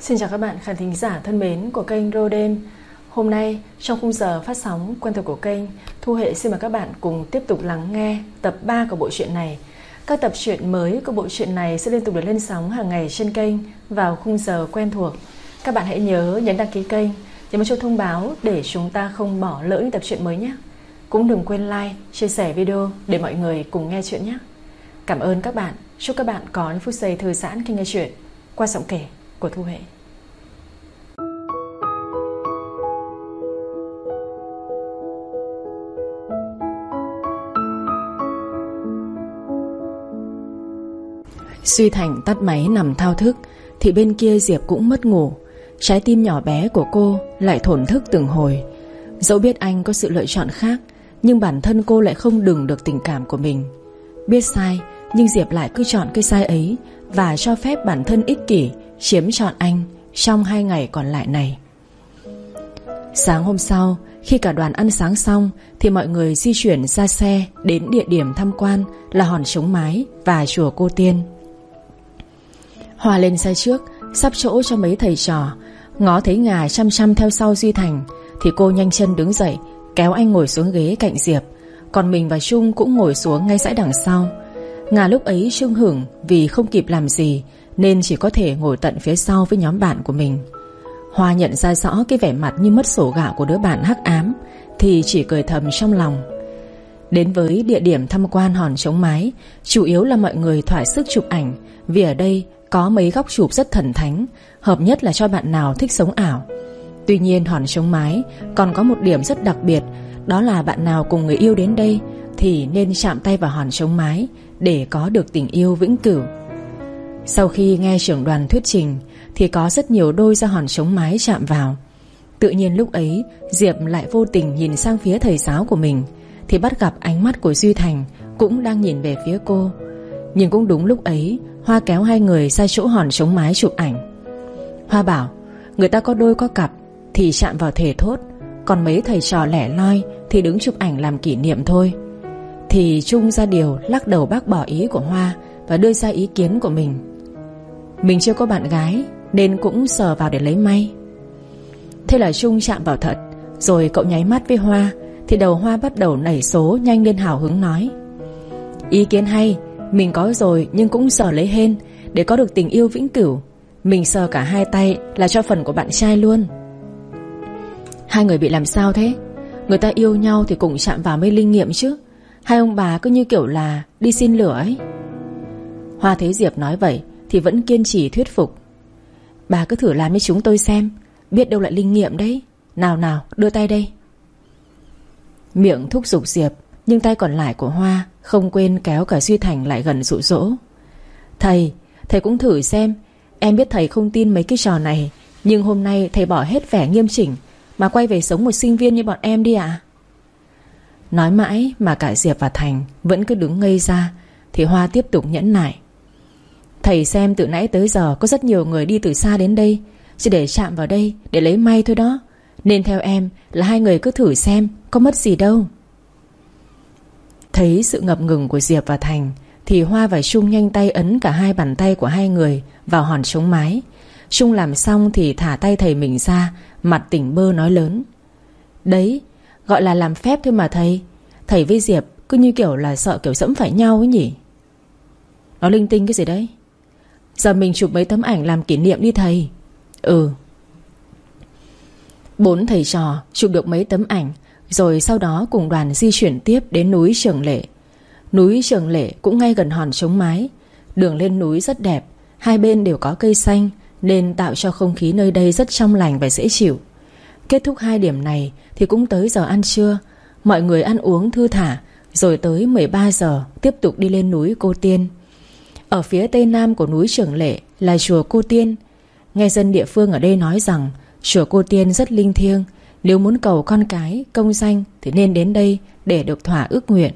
Xin chào các bạn khán thính giả thân mến của kênh Roden. Hôm nay trong khung giờ phát sóng quen thuộc của kênh Thu Hệ xin mời các bạn cùng tiếp tục lắng nghe tập 3 của bộ truyện này. Các tập truyện mới của bộ truyện này sẽ liên tục được lên sóng hàng ngày trên kênh vào khung giờ quen thuộc. Các bạn hãy nhớ nhấn đăng ký kênh, nhấn vào chuông thông báo để chúng ta không bỏ lỡ những tập truyện mới nhé. Cũng đừng quên like, chia sẻ video để mọi người cùng nghe chuyện nhé. Cảm ơn các bạn, chúc các bạn có những phút giây thư giãn khi nghe chuyện. Qua giọng kể của Thu Hệ Duy Thành tắt máy nằm thao thức, Thì bên kia Diệp cũng mất ngủ. Trái tim nhỏ bé của cô lại thổn thức từng hồi. Dẫu biết anh có sự lựa chọn khác, Nhưng bản thân cô lại không đừng được tình cảm của mình. Biết sai, Nhưng Diệp lại cứ chọn cái sai ấy Và cho phép bản thân ích kỷ Chiếm trọn anh Trong hai ngày còn lại này. Sáng hôm sau, Khi cả đoàn ăn sáng xong Thì mọi người di chuyển ra xe Đến địa điểm tham quan Là hòn trống mái và chùa Cô Tiên. Hòa lên xe trước, Sắp chỗ cho mấy thầy trò. Ngó thấy ngà chăm chăm theo sau Duy Thành Thì cô nhanh chân đứng dậy, Kéo anh ngồi xuống ghế cạnh Diệp. Còn mình và Trung cũng ngồi xuống ngay dãy đằng sau. Ngà lúc ấy Trung hưởng Vì không kịp làm gì nên chỉ có thể ngồi tận phía sau với nhóm bạn của mình. Hoa nhận ra rõ cái vẻ mặt như mất sổ gạo của đứa bạn hắc ám, Thì chỉ cười thầm trong lòng. Đến với địa điểm tham quan hòn trống mái, Chủ yếu là mọi người thỏa sức chụp ảnh, Vì ở đây có mấy góc chụp rất thần thánh, Hợp nhất là cho bạn nào thích sống ảo. Tuy nhiên hòn trống mái Còn có một điểm rất đặc biệt, Đó là bạn nào cùng người yêu đến đây Thì nên chạm tay vào hòn trống mái Để có được tình yêu vĩnh cửu. Sau khi nghe trưởng đoàn thuyết trình, Thì có rất nhiều đôi ra hòn trống mái chạm vào. Tự nhiên lúc ấy, Diệp lại vô tình nhìn sang phía thầy giáo của mình, Thì bắt gặp ánh mắt của Duy Thành Cũng đang nhìn về phía cô. Nhưng cũng đúng lúc ấy, Hoa kéo hai người ra chỗ hòn chống mái chụp ảnh. Hoa bảo, Người ta có đôi có cặp, Thì chạm vào thể thốt, Còn mấy thầy trò lẻ loi Thì đứng chụp ảnh làm kỷ niệm thôi. Thì Trung ra điều lắc đầu bác bỏ ý của Hoa Và đưa ra ý kiến của mình. Mình chưa có bạn gái, Nên cũng sờ vào để lấy may. Thế là Trung chạm vào thật, Rồi cậu nháy mắt với Hoa, Thì đầu Hoa bắt đầu nảy số nhanh lên hào hứng nói. Ý kiến hay, mình có rồi nhưng cũng sờ lấy hên, Để có được tình yêu vĩnh cửu, Mình sờ cả hai tay là cho phần của bạn trai luôn. Hai người bị làm sao thế? Người ta yêu nhau thì cùng chạm vào mới linh nghiệm chứ. Hai ông bà cứ như kiểu là Đi xin lửa ấy. Hoa thấy Diệp nói vậy thì vẫn kiên trì thuyết phục. Bà cứ thử làm với chúng tôi xem, Biết đâu lại linh nghiệm đấy. Nào nào, đưa tay đây. Miệng thúc giục Diệp, Nhưng tay còn lại của Hoa không quên kéo cả Duy Thành lại gần dụ dỗ. Thầy Thầy cũng thử xem. Em biết thầy không tin mấy cái trò này, Nhưng hôm nay thầy bỏ hết vẻ nghiêm chỉnh Mà quay về sống một sinh viên như bọn em đi ạ. Nói mãi mà cả Diệp và Thành Vẫn cứ đứng ngây ra, Thì Hoa tiếp tục nhẫn nại. Thầy xem từ nãy tới giờ Có rất nhiều người đi từ xa đến đây. Chỉ để chạm vào đây, để lấy may thôi đó. Nên theo em là hai người cứ thử xem Có mất gì đâu. Thấy sự ngập ngừng của Diệp và Thành, Thì Hoa và Trung nhanh tay ấn cả hai bàn tay của hai người Vào hòn chống mái. Trung làm xong thì thả tay thầy mình ra, Mặt tỉnh bơ nói lớn. Đấy, gọi là làm phép thôi mà thầy. Thầy với Diệp cứ như kiểu là sợ kiểu dẫm phải nhau ấy nhỉ? Nó linh tinh cái gì đấy? Giờ mình chụp mấy tấm ảnh làm kỷ niệm đi thầy. Ừ. Bốn thầy trò chụp được mấy tấm ảnh, rồi sau đó cùng đoàn di chuyển tiếp đến núi Trường Lệ. Núi Trường Lệ cũng ngay gần hòn trống mái. Đường lên núi rất đẹp, Hai bên đều có cây xanh, Nên tạo cho không khí nơi đây rất trong lành và dễ chịu. Kết thúc hai điểm này Thì cũng tới giờ ăn trưa. Mọi người ăn uống thư thả, Rồi tới 13 giờ tiếp tục đi lên núi Cô Tiên. Ở phía tây nam của núi Trường Lệ Là chùa Cô Tiên. Nghe dân địa phương ở đây nói rằng Chùa Cô Tiên rất linh thiêng. Nếu muốn cầu con cái, công danh Thì nên đến đây để được thỏa ước nguyện.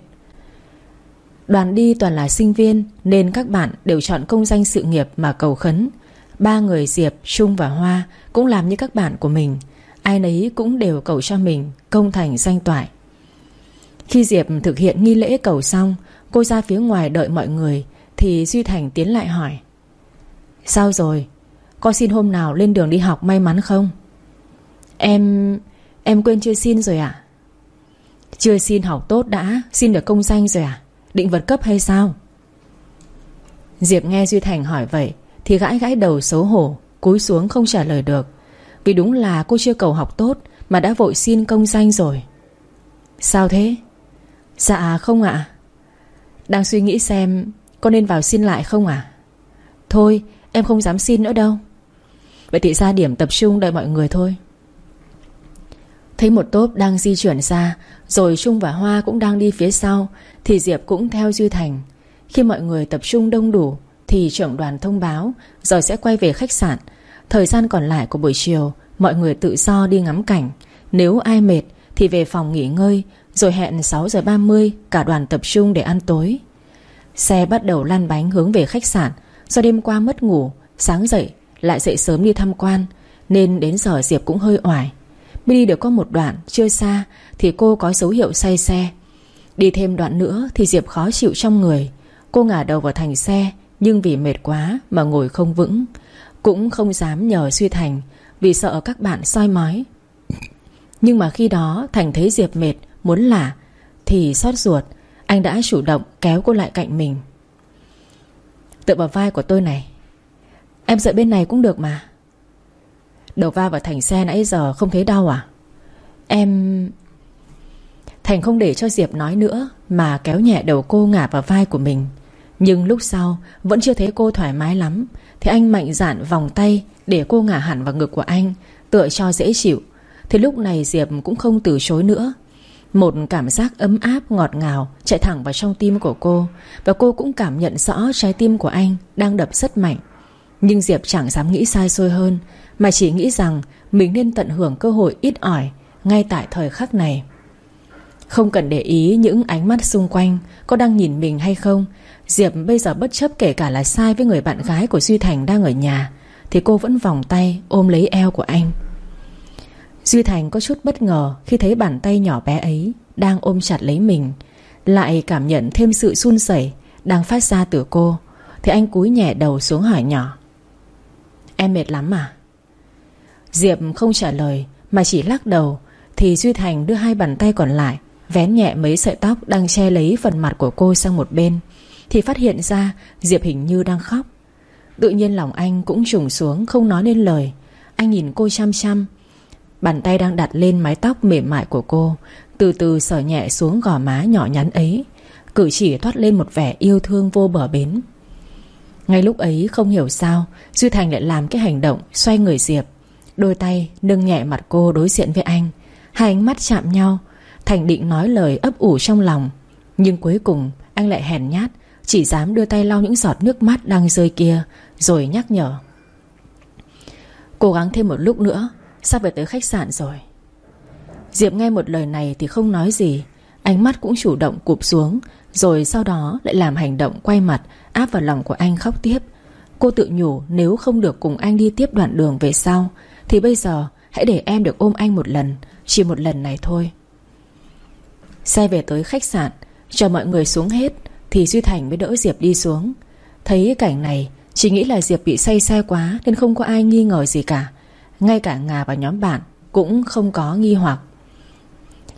Đoàn đi toàn là sinh viên Nên các bạn đều chọn công danh sự nghiệp mà cầu khấn. Ba người Diệp, Trung và Hoa Cũng làm như các bạn của mình. Ai nấy cũng đều cầu cho mình Công thành danh toại. Khi Diệp thực hiện nghi lễ cầu xong Cô ra phía ngoài đợi mọi người. Thì Duy Thành tiến lại hỏi, Sao rồi? Có xin hôm nào lên đường đi học may mắn không? Em Em quên chưa xin rồi à Chưa xin học tốt đã, Xin được công danh rồi à Định vật cấp hay sao? Diệp nghe Duy Thành hỏi vậy Thì gãi gãi đầu xấu hổ, Cúi xuống không trả lời được. Vì đúng là cô chưa cầu học tốt Mà đã vội xin công danh rồi. Sao thế? Dạ không ạ. Đang suy nghĩ xem có nên vào xin lại không à? Thôi, em không dám xin nữa đâu. Vậy thì ra điểm tập trung đợi mọi người thôi. Thấy một tốp đang di chuyển ra, Rồi Trung và Hoa cũng đang đi phía sau, Thì Diệp cũng theo Duy Thành. Khi mọi người tập trung đông đủ, Thì trưởng đoàn thông báo, Rồi sẽ quay về khách sạn. Thời gian còn lại của buổi chiều, Mọi người tự do đi ngắm cảnh. Nếu ai mệt, thì về phòng nghỉ ngơi, Rồi hẹn 6 giờ 30 Cả đoàn tập trung để ăn tối. Xe bắt đầu lăn bánh hướng về khách sạn. Do đêm qua mất ngủ, Sáng dậy lại dậy sớm đi tham quan, Nên đến giờ Diệp cũng hơi oải. Mới đi được có một đoạn chưa xa Thì cô có dấu hiệu say xe. Đi thêm đoạn nữa thì Diệp khó chịu trong người. Cô ngả đầu vào thành xe, Nhưng vì mệt quá mà ngồi không vững. Cũng không dám nhờ Suy Thành Vì sợ các bạn soi mói. Nhưng mà khi đó Thành thấy Diệp mệt, Muốn lả, Thì xót ruột. Anh đã chủ động kéo cô lại cạnh mình. Tựa vào vai của tôi này. Em dậy bên này cũng được mà. Đầu va vào Thành xe nãy giờ không thấy đau à? Em... Thành không để cho Diệp nói nữa Mà kéo nhẹ đầu cô ngả vào vai của mình. Nhưng lúc sau, Vẫn chưa thấy cô thoải mái lắm. Thì anh mạnh dạn vòng tay Để cô ngả hẳn vào ngực của anh, Tựa cho dễ chịu. Thì lúc này Diệp cũng không từ chối nữa. Một cảm giác ấm áp, ngọt ngào Chạy thẳng vào trong tim của cô. Và cô cũng cảm nhận rõ trái tim của anh Đang đập rất mạnh. Nhưng Diệp chẳng dám nghĩ sai xôi hơn, mà chỉ nghĩ rằng Mình nên tận hưởng cơ hội ít ỏi Ngay tại thời khắc này. Không cần để ý những ánh mắt xung quanh, Có đang nhìn mình hay không. Diệp bây giờ bất chấp kể cả là sai Với người bạn gái của Duy Thành đang ở nhà, Thì cô vẫn vòng tay ôm lấy eo của anh. Duy Thành có chút bất ngờ Khi thấy bàn tay nhỏ bé ấy Đang ôm chặt lấy mình, Lại cảm nhận thêm sự run rẩy Đang phát ra từ cô, Thì anh cúi nhẹ đầu xuống hỏi nhỏ. Em mệt lắm à? Diệp không trả lời Mà chỉ lắc đầu, Thì Duy Thành đưa hai bàn tay còn lại, Vén nhẹ mấy sợi tóc đang che lấy phần mặt của cô sang một bên, Thì phát hiện ra Diệp hình như đang khóc. Tự nhiên lòng anh cũng trùng xuống Không nói nên lời. Anh nhìn cô chăm chăm Bàn tay đang đặt lên mái tóc mềm mại của cô, Từ từ sờ nhẹ xuống gò má nhỏ nhắn ấy. Cử chỉ thoát lên một vẻ yêu thương vô bờ bến. Ngay lúc ấy không hiểu sao, Duy Thành lại làm cái hành động Xoay người Diệp. Đôi tay nâng nhẹ mặt cô đối diện với anh. Hai ánh mắt chạm nhau, Thành định nói lời ấp ủ trong lòng. Nhưng cuối cùng, anh lại hèn nhát, Chỉ dám đưa tay lau những giọt nước mắt đang rơi kia, Rồi nhắc nhở. Cố gắng thêm một lúc nữa Sắp về tới khách sạn rồi? Diệp nghe một lời này thì không nói gì. Ánh mắt cũng chủ động cụp xuống, Rồi sau đó lại làm hành động quay mặt, Áp vào lòng của anh khóc tiếp. Cô tự nhủ nếu không được cùng anh đi tiếp đoạn đường về sau, thì bây giờ hãy để em được ôm anh một lần, Chỉ một lần này thôi. Xe về tới khách sạn, Chờ mọi người xuống hết Thì Duy Thành mới đỡ Diệp đi xuống. Thấy cảnh này, Chỉ nghĩ là Diệp bị say xe quá Nên không có ai nghi ngờ gì cả. Ngay cả Ngà và nhóm bạn Cũng không có nghi hoặc.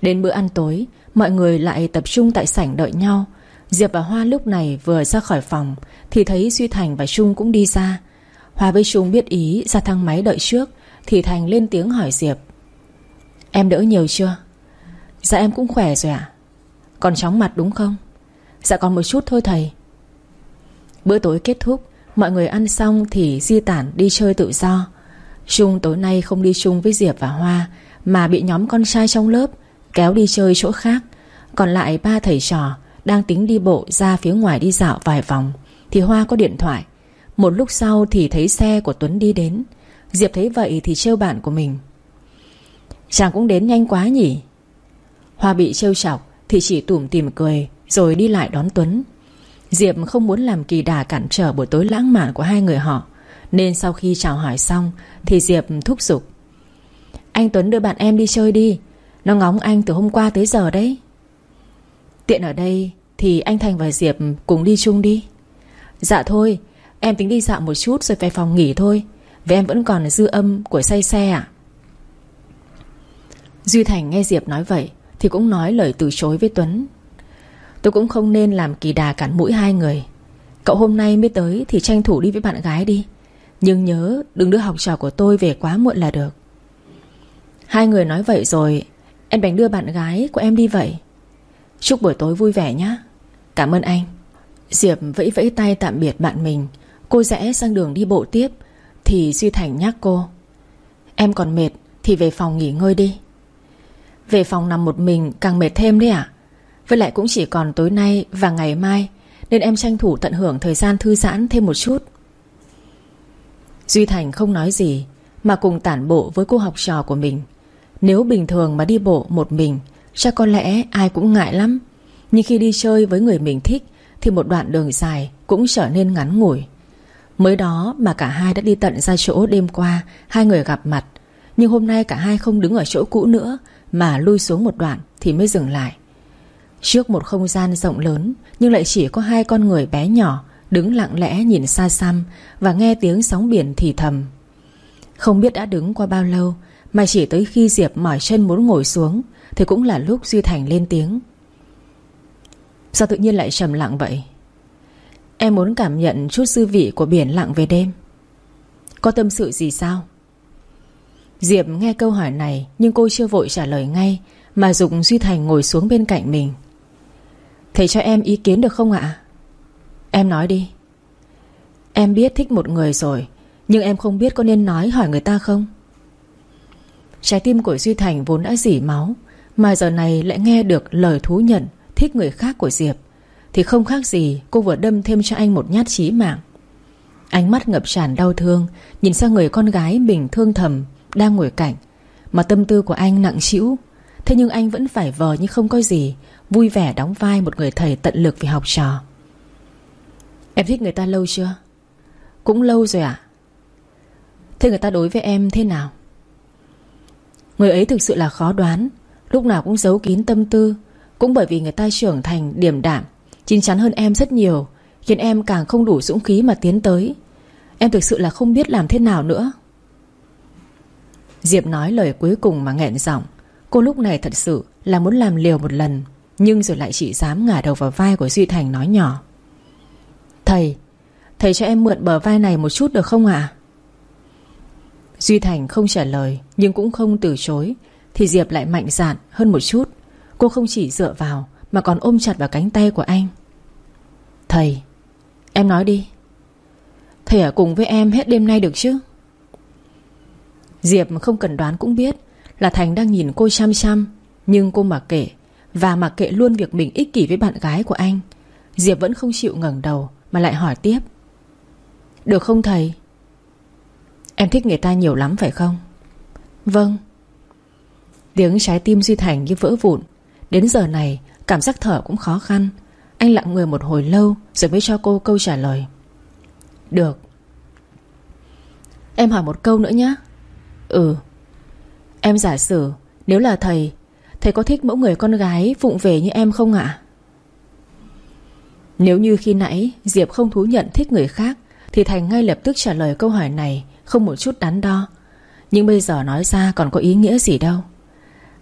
Đến bữa ăn tối, Mọi người lại tập trung tại sảnh đợi nhau. Diệp và Hoa lúc này vừa ra khỏi phòng Thì thấy Duy Thành và Trung cũng đi ra. Hoa với Trung biết ý ra thang máy đợi trước thì Thành lên tiếng hỏi Diệp. Em đỡ nhiều chưa? Dạ em cũng khỏe rồi ạ. Còn chóng mặt đúng không? Dạ còn một chút thôi thầy. Bữa tối kết thúc, Mọi người ăn xong thì di tản đi chơi tự do. Trung tối nay không đi chung với Diệp và Hoa, Mà bị nhóm con trai trong lớp Kéo đi chơi chỗ khác. Còn lại ba thầy trò Đang tính đi bộ ra phía ngoài đi dạo vài vòng, Thì Hoa có điện thoại. Một lúc sau thì thấy xe của Tuấn đi đến. Diệp thấy vậy thì trêu bạn của mình. Chàng cũng đến nhanh quá nhỉ? Hoa bị trêu chọc Thì chỉ tủm tìm cười Rồi đi lại đón Tuấn. Diệp không muốn làm kỳ đà cản trở buổi tối lãng mạn của hai người họ. Nên sau khi chào hỏi xong, Thì Diệp thúc giục. Anh Tuấn đưa bạn em đi chơi đi. Nó ngóng anh từ hôm qua tới giờ đấy. Tiện ở đây Thì anh Thành và Diệp cùng đi chung đi. Dạ thôi, Em tính đi dạo một chút rồi về phòng nghỉ thôi, Vì em vẫn còn dư âm của say xe à Duy Thành nghe Diệp nói vậy Thì cũng nói lời từ chối với Tuấn. Tôi cũng không nên làm kỳ đà cản mũi hai người. Cậu hôm nay mới tới Thì tranh thủ đi với bạn gái đi. Nhưng nhớ, đừng đưa học trò của tôi về quá muộn là được. Hai người nói vậy rồi, Em bèn đưa bạn gái của em đi vậy. Chúc buổi tối vui vẻ nhé Cảm ơn anh. Diệp vẫy vẫy tay tạm biệt bạn mình. Cô rẽ sang đường đi bộ tiếp, Thì Duy Thành nhắc cô. Em còn mệt, thì về phòng nghỉ ngơi đi. Về phòng nằm một mình càng mệt thêm đấy ạ. Với lại cũng chỉ còn tối nay và ngày mai, Nên em tranh thủ tận hưởng thời gian thư giãn thêm một chút. Duy Thành không nói gì, Mà cùng tản bộ với cô học trò của mình. Nếu bình thường mà đi bộ một mình, Chắc có lẽ ai cũng ngại lắm. Nhưng khi đi chơi với người mình thích, Thì một đoạn đường dài cũng trở nên ngắn ngủi. Mới đó mà cả hai đã đi tận ra chỗ đêm qua, Hai người gặp mặt. Nhưng hôm nay cả hai không đứng ở chỗ cũ nữa, Mà lui xuống một đoạn thì mới dừng lại. Trước một không gian rộng lớn, Nhưng lại chỉ có hai con người bé nhỏ Đứng lặng lẽ nhìn xa xăm Và nghe tiếng sóng biển thì thầm. Không biết đã đứng qua bao lâu, Mà chỉ tới khi Diệp mỏi chân muốn ngồi xuống, Thì cũng là lúc Duy Thành lên tiếng. Sao tự nhiên lại trầm lặng vậy? Em muốn cảm nhận chút dư vị của biển lặng về đêm. Có tâm sự gì sao? Diệp nghe câu hỏi này, Nhưng cô chưa vội trả lời ngay, Mà Dụng Duy Thành ngồi xuống bên cạnh mình. Thầy cho em ý kiến được không ạ? Em nói đi. Em biết thích một người rồi, Nhưng em không biết có nên nói hỏi người ta không? Trái tim của Duy Thành vốn đã dỉ máu, Mà giờ này lại nghe được lời thú nhận, Thích người khác của Diệp, Thì không khác gì cô vừa đâm thêm cho anh một nhát chí mạng. Ánh mắt ngập tràn đau thương, Nhìn sang người con gái mình thương thầm, Đang ngồi cạnh, Mà tâm tư của anh nặng trĩu. Thế nhưng anh vẫn phải vờ như không có gì, Vui vẻ đóng vai một người thầy tận lực vì học trò. Em thích người ta lâu chưa? Cũng lâu rồi ạ. À? Thế người ta đối với em thế nào? Người ấy thực sự là khó đoán, Lúc nào cũng giấu kín tâm tư. Cũng bởi vì người ta trưởng thành điểm đạm, Chín chắn hơn em rất nhiều, Khiến em càng không đủ dũng khí mà tiến tới. Em thực sự là không biết làm thế nào nữa. Diệp nói lời cuối cùng mà nghẹn giọng. Cô lúc này thật sự là muốn làm liều một lần, Nhưng rồi lại chỉ dám ngả đầu vào vai của Duy Thành nói nhỏ. Thầy Thầy cho em mượn bờ vai này một chút được không ạ? Duy Thành không trả lời, Nhưng cũng không từ chối. Thì Diệp lại mạnh dạn hơn một chút. Cô không chỉ dựa vào, Mà còn ôm chặt vào cánh tay của anh. Thầy, Em nói đi. Thầy ở cùng với em hết đêm nay được chứ? Diệp không cần đoán cũng biết Là Thành đang nhìn cô chăm chăm, Nhưng cô mặc kệ, Và mặc kệ luôn việc mình ích kỷ với bạn gái của anh. Diệp vẫn không chịu ngẩng đầu mà lại hỏi tiếp. Được không thầy? Em thích người ta nhiều lắm phải không? Vâng. Tiếng trái tim Duy Thành như vỡ vụn. Đến giờ này, cảm giác thở cũng khó khăn. Anh lặng người một hồi lâu, Rồi mới cho cô câu trả lời. Được. Em hỏi một câu nữa nhé Ừ. Em giả sử, nếu là thầy Thầy có thích mẫu người con gái Vụng về như em không ạ? Nếu như khi nãy Diệp không thú nhận thích người khác, Thì Thành ngay lập tức trả lời câu hỏi này Không một chút đắn đo. Nhưng bây giờ nói ra còn có ý nghĩa gì đâu.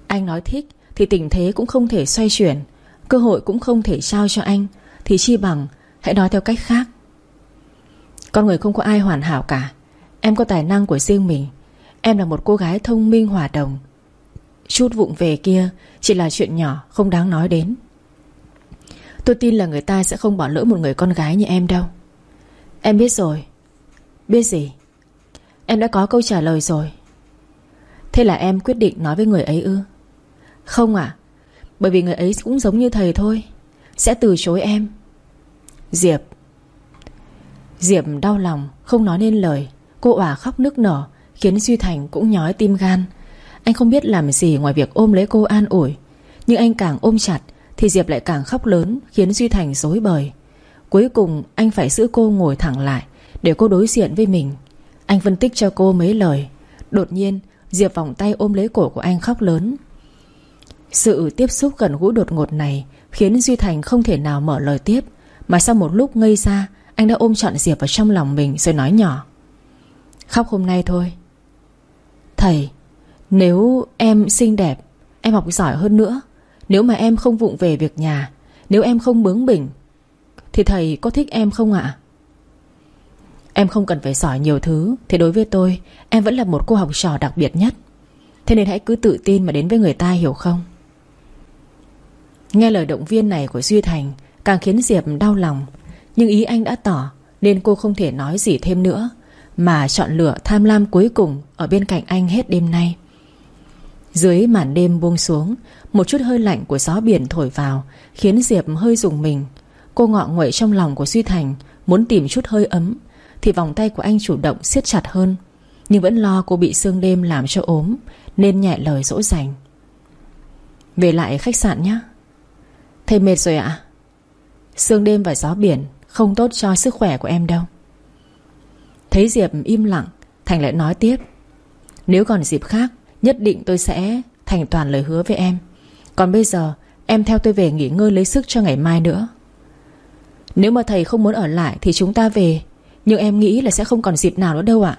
Anh nói thích Thì tình thế cũng không thể xoay chuyển, Cơ hội cũng không thể trao cho anh, Thì chi bằng hãy nói theo cách khác. Con người không có ai hoàn hảo cả. Em có tài năng của riêng mình. Em là một cô gái thông minh hòa đồng. Chút vụng về kia Chỉ là chuyện nhỏ, không đáng nói đến. Tôi tin là người ta sẽ không bỏ lỡ một người con gái như em đâu. Em biết rồi. Biết gì? Em đã có câu trả lời rồi. Thế là em quyết định nói với người ấy ư? Không ạ. Bởi vì người ấy cũng giống như thầy thôi. Sẽ từ chối em. Diệp. Diệp đau lòng, Không nói nên lời. Cô òa khóc nức nở, Khiến Duy Thành cũng nhói tim gan. Anh không biết làm gì ngoài việc ôm lấy cô an ủi. Nhưng anh càng ôm chặt thì Diệp lại càng khóc lớn, Khiến Duy Thành dối bời. Cuối cùng, anh phải giữ cô ngồi thẳng lại, Để cô đối diện với mình. Anh phân tích cho cô mấy lời. Đột nhiên, Diệp vòng tay ôm lấy cổ của anh khóc lớn. Sự tiếp xúc gần gũi đột ngột này Khiến Duy Thành không thể nào mở lời tiếp, Mà sau một lúc ngây ra, Anh đã ôm trọn Diệp vào trong lòng mình rồi nói nhỏ. Khóc hôm nay thôi. Thầy, Nếu em xinh đẹp, Em học giỏi hơn nữa nếu mà em không vụng về việc nhà, Nếu em không bướng bỉnh, Thì thầy có thích em không ạ? Em không cần phải giỏi nhiều thứ Thì đối với tôi, Em vẫn là một cô học trò đặc biệt nhất. Thế nên hãy cứ tự tin mà đến với người ta hiểu không? Nghe lời động viên này của Duy Thành, Càng khiến Diệp đau lòng. Nhưng ý anh đã tỏ, Nên cô không thể nói gì thêm nữa, Mà chọn lựa tham lam cuối cùng Ở bên cạnh anh hết đêm nay. Dưới màn đêm buông xuống, Một chút hơi lạnh của gió biển thổi vào, Khiến Diệp hơi rùng mình. Cô ngọ nguậy trong lòng của Duy Thành, Muốn tìm chút hơi ấm, Thì vòng tay của anh chủ động siết chặt hơn. Nhưng vẫn lo cô bị sương đêm làm cho ốm, Nên nhẹ lời dỗ dành. Về lại khách sạn nhé. Thầy mệt rồi ạ. Sương đêm và gió biển Không tốt cho sức khỏe của em đâu. Thấy Diệp im lặng, Thành lại nói tiếp. Nếu còn dịp khác Nhất định tôi sẽ thành toàn lời hứa với em. Còn bây giờ, Em theo tôi về nghỉ ngơi lấy sức cho ngày mai nữa. Nếu mà thầy không muốn ở lại Thì chúng ta về, Nhưng em nghĩ là sẽ không còn dịp nào nữa đâu ạ.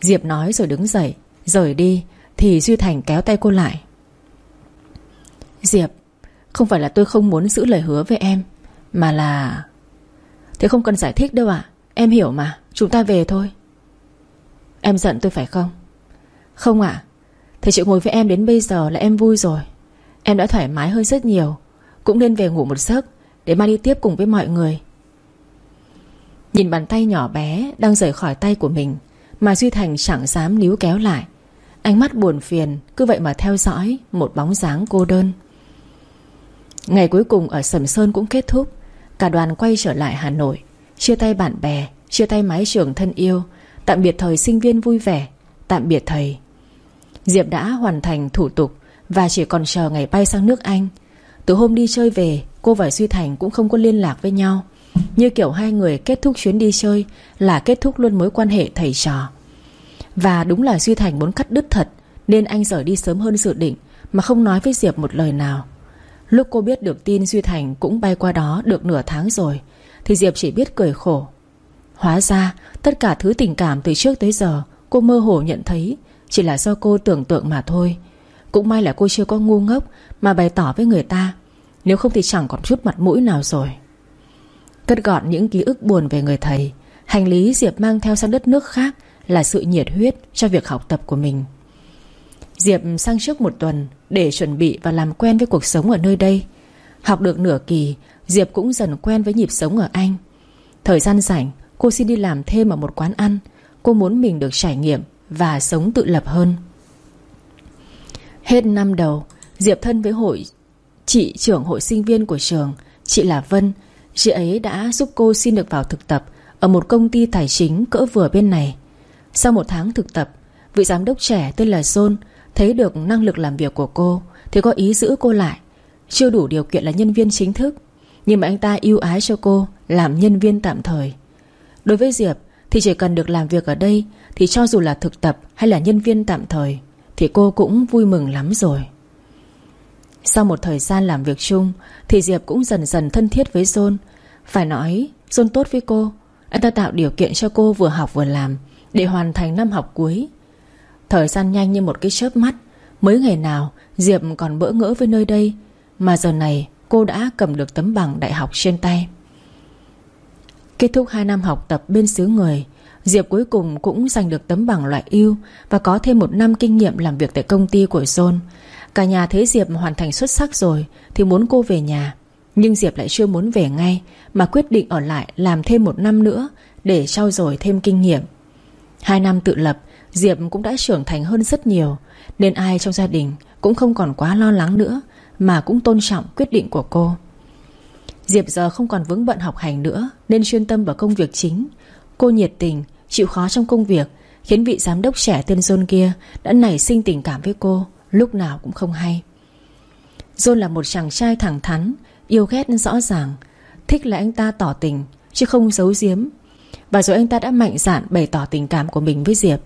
Diệp nói rồi đứng dậy, Rời đi, Thì Duy Thành kéo tay cô lại. Diệp, không phải là tôi không muốn giữ lời hứa với em, Mà là Thế không cần giải thích đâu ạ, Em hiểu mà, Chúng ta về thôi. Em giận tôi phải không? Không ạ. Thầy chịu ngồi với em đến bây giờ là em vui rồi. Em đã thoải mái hơn rất nhiều. Cũng nên về ngủ một giấc Để mai đi tiếp cùng với mọi người. Nhìn bàn tay nhỏ bé Đang rời khỏi tay của mình, Mà Duy Thành chẳng dám níu kéo lại. Ánh mắt buồn phiền Cứ vậy mà theo dõi Một bóng dáng cô đơn. Ngày cuối cùng ở Sầm Sơn cũng kết thúc. Cả đoàn quay trở lại Hà Nội, Chia tay bạn bè, Chia tay mái trường thân yêu, Tạm biệt thời sinh viên vui vẻ, Tạm biệt thầy. Diệp đã hoàn thành thủ tục Và chỉ còn chờ ngày bay sang nước Anh. Từ hôm đi chơi về, Cô và Duy Thành cũng không có liên lạc với nhau. Như kiểu hai người kết thúc chuyến đi chơi Là kết thúc luôn mối quan hệ thầy trò. Và đúng là Duy Thành muốn cắt đứt thật, Nên anh rời đi sớm hơn dự định, Mà không nói với Diệp một lời nào. Lúc cô biết được tin Duy Thành cũng bay qua đó được nửa tháng rồi, Thì Diệp chỉ biết cười khổ. Hóa ra, tất cả thứ tình cảm từ trước tới giờ, Cô mơ hồ nhận thấy chỉ là do cô tưởng tượng mà thôi. Cũng may là cô chưa có ngu ngốc Mà bày tỏ với người ta. Nếu không thì chẳng còn chút mặt mũi nào rồi. Cất gọn những ký ức buồn về người thầy, Hành lý Diệp mang theo sang đất nước khác Là sự nhiệt huyết cho việc học tập của mình. Diệp sang trước một tuần Để chuẩn bị và làm quen với cuộc sống ở nơi đây. Học được nửa kỳ, Diệp cũng dần quen với nhịp sống ở Anh. Thời gian rảnh, Cô xin đi làm thêm ở một quán ăn. Cô muốn mình được trải nghiệm và sống tự lập hơn. Hết năm đầu, Diệp thân với hội, Chị trưởng hội sinh viên của trường, Chị là Vân. Chị ấy đã giúp cô xin được vào thực tập Ở một công ty tài chính cỡ vừa bên này. Sau một tháng thực tập, Vị giám đốc trẻ tên là John Thấy được năng lực làm việc của cô Thì có ý giữ cô lại. Chưa đủ điều kiện là nhân viên chính thức, Nhưng mà anh ta yêu ái cho cô Làm nhân viên tạm thời. Đối với Diệp thì chỉ cần được làm việc ở đây, Thì cho dù là thực tập hay là nhân viên tạm thời, Thì cô cũng vui mừng lắm rồi. Sau một thời gian làm việc chung, Thì Diệp cũng dần dần thân thiết với John. Phải nói, John tốt với cô. Anh ta tạo điều kiện cho cô vừa học vừa làm, Để hoàn thành năm học cuối. Thời gian nhanh như một cái chớp mắt, Mới ngày nào Diệp còn bỡ ngỡ với nơi đây, Mà giờ này cô đã cầm được tấm bằng đại học trên tay. Kết thúc 2 năm học tập bên xứ người, Diệp cuối cùng cũng giành được tấm bằng loại ưu Và có thêm một năm kinh nghiệm làm việc tại công ty của John Cả nhà thấy Diệp hoàn thành xuất sắc rồi Thì muốn cô về nhà. Nhưng Diệp lại chưa muốn về ngay Mà quyết định ở lại làm thêm một năm nữa Để trau dồi thêm kinh nghiệm. Hai năm tự lập, Diệp cũng đã trưởng thành hơn rất nhiều, Nên ai trong gia đình cũng không còn quá lo lắng nữa Mà cũng tôn trọng quyết định của cô. Diệp giờ không còn vướng bận học hành nữa Nên chuyên tâm vào công việc chính. Cô nhiệt tình, chịu khó trong công việc Khiến vị giám đốc trẻ tên John kia Đã nảy sinh tình cảm với cô Lúc nào cũng không hay. John là một chàng trai thẳng thắn Yêu ghét rõ ràng Thích là anh ta tỏ tình Chứ không giấu giếm. Và rồi anh ta đã mạnh dạn bày tỏ tình cảm của mình với Diệp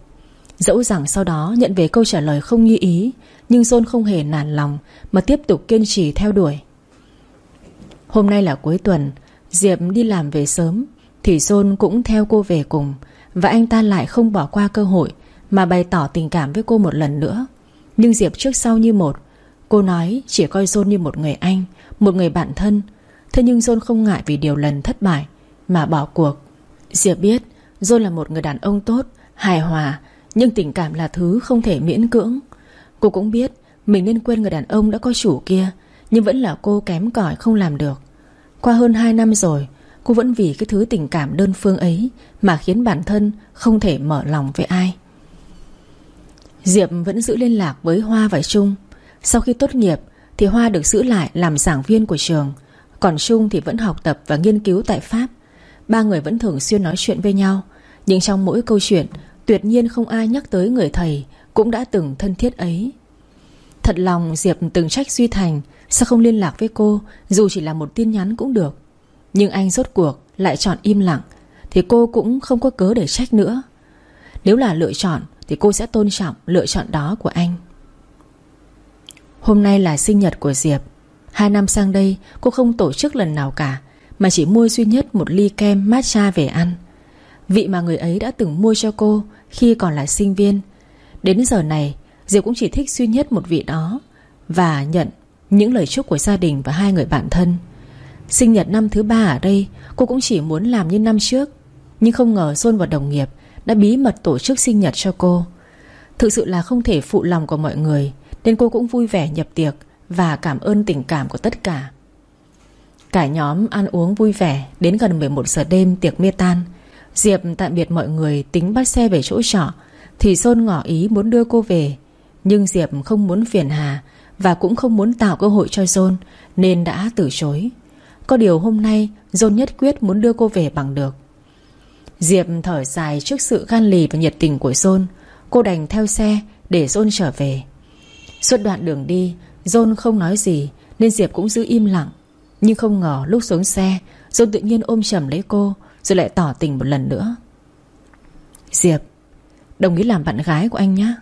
Dẫu rằng sau đó nhận về câu trả lời không như ý Nhưng John không hề nản lòng Mà tiếp tục kiên trì theo đuổi. Hôm nay là cuối tuần, Diệp đi làm về sớm Thủy Sôn cũng theo cô về cùng, Và anh ta lại không bỏ qua cơ hội Mà bày tỏ tình cảm với cô một lần nữa. Nhưng Diệp trước sau như một, Cô nói chỉ coi Sôn như một người anh, Một người bạn thân. Thế nhưng Sôn không ngại vì điều lần thất bại Mà bỏ cuộc. Diệp biết, John là một người đàn ông tốt, Hài hòa, Nhưng tình cảm là thứ không thể miễn cưỡng. Cô cũng biết Mình nên quên người đàn ông đã có chủ kia, Nhưng vẫn là cô kém cỏi không làm được. Qua hơn 2 năm rồi, Cô vẫn vì cái thứ tình cảm đơn phương ấy Mà khiến bản thân không thể mở lòng với ai. Diệp vẫn giữ liên lạc với Hoa và Trung. Sau khi tốt nghiệp Thì Hoa được giữ lại làm giảng viên của trường, Còn Trung thì vẫn học tập và nghiên cứu tại Pháp. Ba người vẫn thường xuyên nói chuyện với nhau, Nhưng trong mỗi câu chuyện, Tuyệt nhiên không ai nhắc tới người thầy Cũng đã từng thân thiết ấy. Thật lòng, Diệp từng trách Duy Thành Sao không liên lạc với cô? Dù chỉ là một tin nhắn cũng được. Nhưng anh rốt cuộc lại chọn im lặng, Thì cô cũng không có cớ để trách nữa. Nếu là lựa chọn, Thì cô sẽ tôn trọng lựa chọn đó của anh. Hôm nay là sinh nhật của Diệp. Hai năm sang đây, cô không tổ chức lần nào cả, Mà chỉ mua duy nhất một ly kem matcha về ăn. Vị mà người ấy đã từng mua cho cô Khi còn là sinh viên. Đến giờ này, Diệp cũng chỉ thích duy nhất một vị đó Và nhận những lời chúc của gia đình và hai người bạn thân. Sinh nhật năm thứ ba ở đây, Cô cũng chỉ muốn làm như năm trước, Nhưng không ngờ Xuân và đồng nghiệp Đã bí mật tổ chức sinh nhật cho cô. Thực sự là không thể phụ lòng của mọi người, Nên cô cũng vui vẻ nhập tiệc Và cảm ơn tình cảm của tất cả. Cả nhóm ăn uống vui vẻ Đến gần 11 giờ đêm tiệc mê tan. Diệp tạm biệt mọi người tính bắt xe về chỗ trọ, Thì Sơn ngỏ ý muốn đưa cô về, Nhưng Diệp không muốn phiền Hà và cũng không muốn tạo cơ hội cho John, Nên đã từ chối. Có điều hôm nay, John nhất quyết muốn đưa cô về bằng được. Diệp thở dài trước sự gan lì và nhiệt tình của John. Cô đành theo xe để John trở về. Suốt đoạn đường đi, John không nói gì, Nên Diệp cũng giữ im lặng. Nhưng không ngờ lúc xuống xe, John tự nhiên ôm chầm lấy cô, Rồi lại tỏ tình một lần nữa. Diệp, Đồng ý làm bạn gái của anh nhé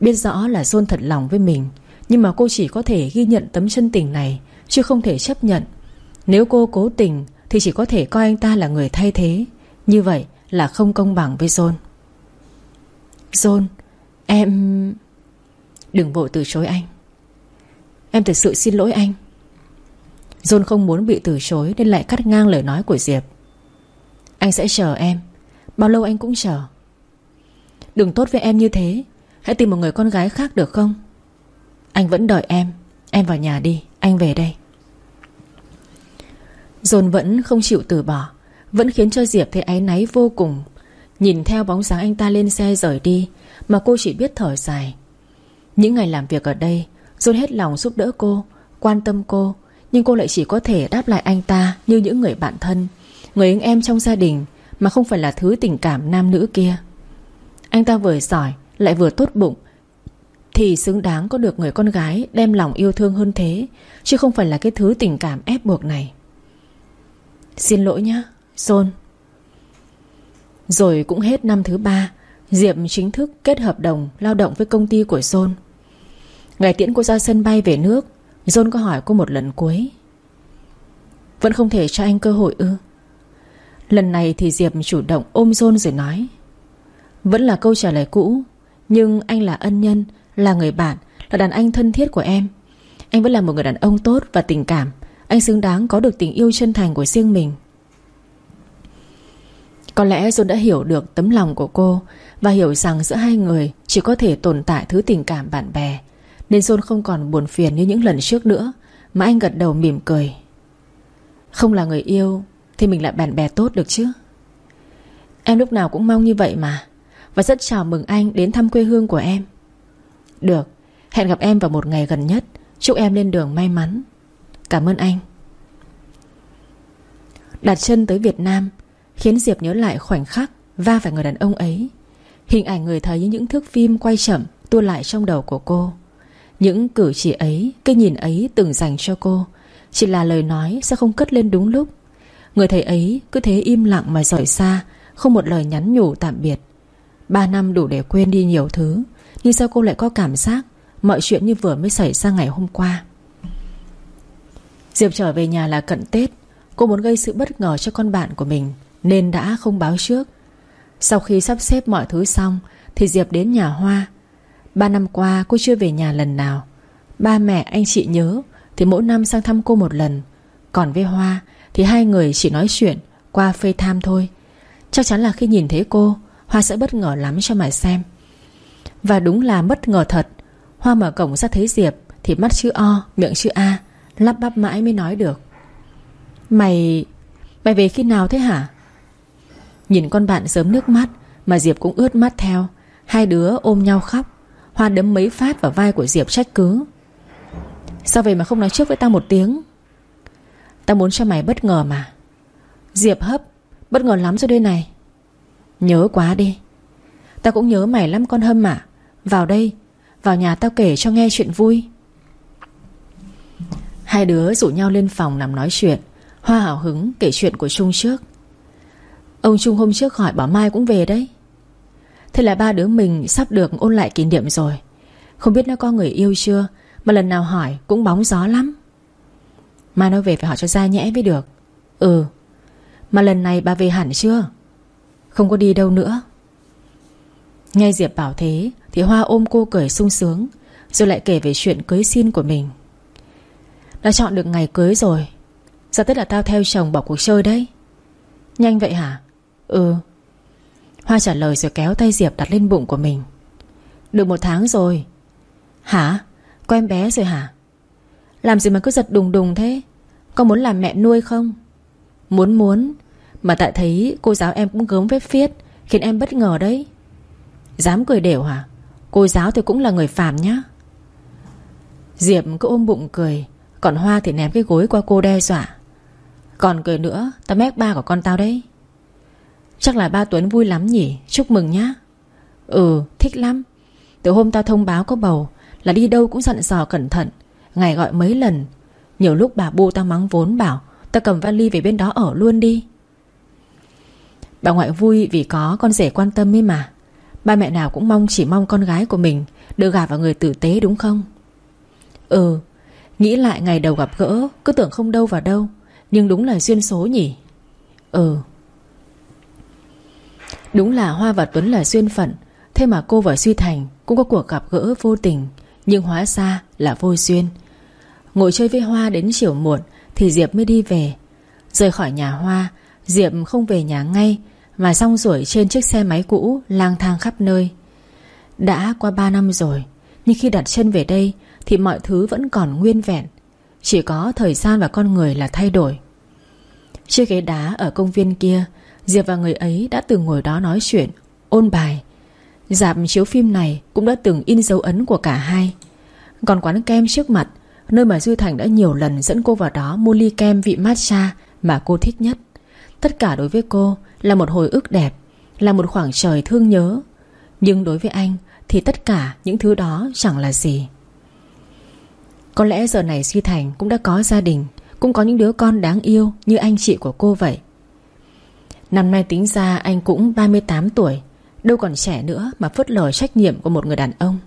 Biết rõ là John thật lòng với mình, Nhưng mà cô chỉ có thể ghi nhận tấm chân tình này, Chứ không thể chấp nhận. Nếu cô cố tình, Thì chỉ có thể coi anh ta là người thay thế. Như vậy là không công bằng với John John Em Đừng vội từ chối anh. Em thật sự xin lỗi anh. John không muốn bị từ chối Nên lại cắt ngang lời nói của Diệp. Anh sẽ chờ em. Bao lâu anh cũng chờ. Đừng tốt với em như thế. Hãy tìm một người con gái khác được không? Anh vẫn đợi em. Em vào nhà đi. Anh về đây. Dồn vẫn không chịu từ bỏ. Vẫn khiến cho Diệp thấy áy náy vô cùng. Nhìn theo bóng dáng anh ta lên xe rời đi, Mà cô chỉ biết thở dài. Những ngày làm việc ở đây, Dồn hết lòng giúp đỡ cô, Quan tâm cô, Nhưng cô lại chỉ có thể đáp lại anh ta Như những người bạn thân, Người anh em trong gia đình, Mà không phải là thứ tình cảm nam nữ kia. Anh ta vừa giỏi lại vừa tốt bụng Thì xứng đáng có được người con gái Đem lòng yêu thương hơn thế Chứ không phải là cái thứ tình cảm ép buộc này. Xin lỗi nhá, John. Rồi cũng hết năm thứ ba Diệp chính thức kết hợp đồng Lao động với công ty của John. Ngày tiễn cô ra sân bay về nước John có hỏi cô một lần cuối. Vẫn không thể cho anh cơ hội ư? Lần này thì Diệp chủ động ôm John rồi nói. Vẫn là câu trả lời cũ nhưng anh là ân nhân, Là người bạn, Là đàn anh thân thiết của em. Anh vẫn là một người đàn ông tốt và tình cảm. Anh xứng đáng có được tình yêu chân thành của riêng mình. Có lẽ John đã hiểu được tấm lòng của cô Và hiểu rằng giữa hai người Chỉ có thể tồn tại thứ tình cảm bạn bè. Nên John không còn buồn phiền như những lần trước nữa, Mà anh gật đầu mỉm cười. Không là người yêu, Thì mình lại bạn bè tốt được chứ? Em lúc nào cũng mong như vậy mà. Và rất chào mừng anh đến thăm quê hương của em. Được, Hẹn gặp em vào một ngày gần nhất. Chúc em lên đường may mắn. Cảm ơn anh. Đặt chân tới Việt Nam, Khiến Diệp nhớ lại khoảnh khắc Va phải người đàn ông ấy. Hình ảnh người thấy những thước phim quay chậm Tua lại trong đầu của cô. Những cử chỉ ấy, Cái nhìn ấy từng dành cho cô. Chỉ là lời nói sẽ không cất lên đúng lúc. Người thầy ấy cứ thế im lặng mà rời xa, Không một lời nhắn nhủ tạm biệt. Ba năm đủ để quên đi nhiều thứ. Nhưng sao cô lại có cảm giác Mọi chuyện như vừa mới xảy ra ngày hôm qua? Diệp trở về nhà là cận Tết. Cô muốn gây sự bất ngờ cho con bạn của mình, Nên đã không báo trước. Sau khi sắp xếp mọi thứ xong, Thì Diệp đến nhà Hoa. Ba năm qua, cô chưa về nhà lần nào. Ba mẹ, anh chị nhớ, Thì mỗi năm sang thăm cô một lần. Còn với Hoa, thì hai người chỉ nói chuyện Qua FaceTime thôi. Chắc chắn là khi nhìn thấy cô Hoa sẽ bất ngờ lắm cho mà xem. Và đúng là bất ngờ thật. Hoa mở cổng ra thấy Diệp Thì mắt chữ O, miệng chữ A Lắp bắp mãi mới nói được. Mày... Mày về khi nào thế hả? Nhìn con bạn sớm nước mắt Mà Diệp cũng ướt mắt theo. Hai đứa ôm nhau khóc. Hoa đấm mấy phát vào vai của Diệp trách cứ. Sao vậy mà không nói trước với tao một tiếng? Tao muốn cho mày bất ngờ mà. Diệp hấp Bất ngờ lắm rồi đây này. Nhớ quá đi. Tao cũng nhớ mày lắm con hâm mà Vào đây, Vào nhà tao kể cho nghe chuyện vui. Hai đứa rủ nhau lên phòng nằm nói chuyện. Hoa hào hứng kể chuyện của Trung trước. Ông Trung hôm trước hỏi bảo Mai cũng về đấy. Thế là ba đứa mình sắp được ôn lại kỷ niệm rồi. Không biết nó có người yêu chưa, Mà lần nào hỏi cũng bóng gió lắm. Mai nó về phải hỏi cho ra nhẽ mới được. Ừ Mà lần này bà về hẳn chưa? Không có đi đâu nữa. Nghe Diệp bảo thế, Thì Hoa ôm cô cười sung sướng, Rồi lại kể về chuyện cưới xin của mình. Đã chọn được ngày cưới rồi. Sao tức là tao theo chồng bỏ cuộc chơi đấy. Nhanh vậy hả? Ừ. Hoa trả lời rồi kéo tay Diệp đặt lên bụng của mình. Được một tháng rồi. Hả? Có em bé rồi hả? Làm gì mà cứ giật đùng đùng thế? Có muốn làm mẹ nuôi không? Muốn muốn. Mà tại thấy cô giáo em cũng gớm vết phiết, Khiến em bất ngờ đấy. Dám cười đều hả? Cô giáo thì cũng là người phàm nhá. Diệp cứ ôm bụng cười, Còn Hoa thì ném cái gối qua cô đe dọa. Còn cười nữa, Tao mép ba của con tao đấy. Chắc là ba Tuấn vui lắm nhỉ? Chúc mừng nhá. Ừ thích lắm. Từ hôm tao thông báo có bầu, Là đi đâu cũng dặn dò cẩn thận. Ngày gọi mấy lần. Nhiều lúc bà bu tao mắng vốn bảo, Tao cầm vali về bên đó ở luôn đi. Bà ngoại vui vì có con rể quan tâm ấy mà. Ba mẹ nào cũng mong chỉ mong con gái của mình Được gả vào người tử tế đúng không? Ừ Nghĩ lại ngày đầu gặp gỡ, Cứ tưởng không đâu vào đâu, Nhưng đúng là duyên số nhỉ? Ừ. Đúng là Hoa và Tuấn là duyên phận, Thế mà cô và Duy Thành Cũng có cuộc gặp gỡ vô tình, Nhưng hóa ra là vô duyên. Ngồi chơi với Hoa đến chiều muộn Thì Diệp mới đi về. Rời khỏi nhà Hoa, Diệp không về nhà ngay mà xong rồi trên chiếc xe máy cũ lang thang khắp nơi. Đã qua 3 năm rồi, Nhưng khi đặt chân về đây Thì mọi thứ vẫn còn nguyên vẹn. Chỉ có thời gian và con người là thay đổi. Chiếc ghế đá ở công viên kia, Diệp và người ấy đã từng ngồi đó nói chuyện, Ôn bài. Dạp chiếu phim này cũng đã từng in dấu ấn của cả hai. Còn quán kem trước mặt, Nơi mà Duy Thành đã nhiều lần dẫn cô vào đó Mua ly kem vị matcha Mà cô thích nhất. Tất cả đối với cô là một hồi ức đẹp, Là một khoảng trời thương nhớ. Nhưng đối với anh Thì tất cả những thứ đó chẳng là gì. Có lẽ giờ này Duy Thành cũng đã có gia đình, Cũng có những đứa con đáng yêu Như anh chị của cô vậy. Năm nay tính ra anh cũng 38 tuổi, Đâu còn trẻ nữa Mà phớt lờ trách nhiệm của một người đàn ông.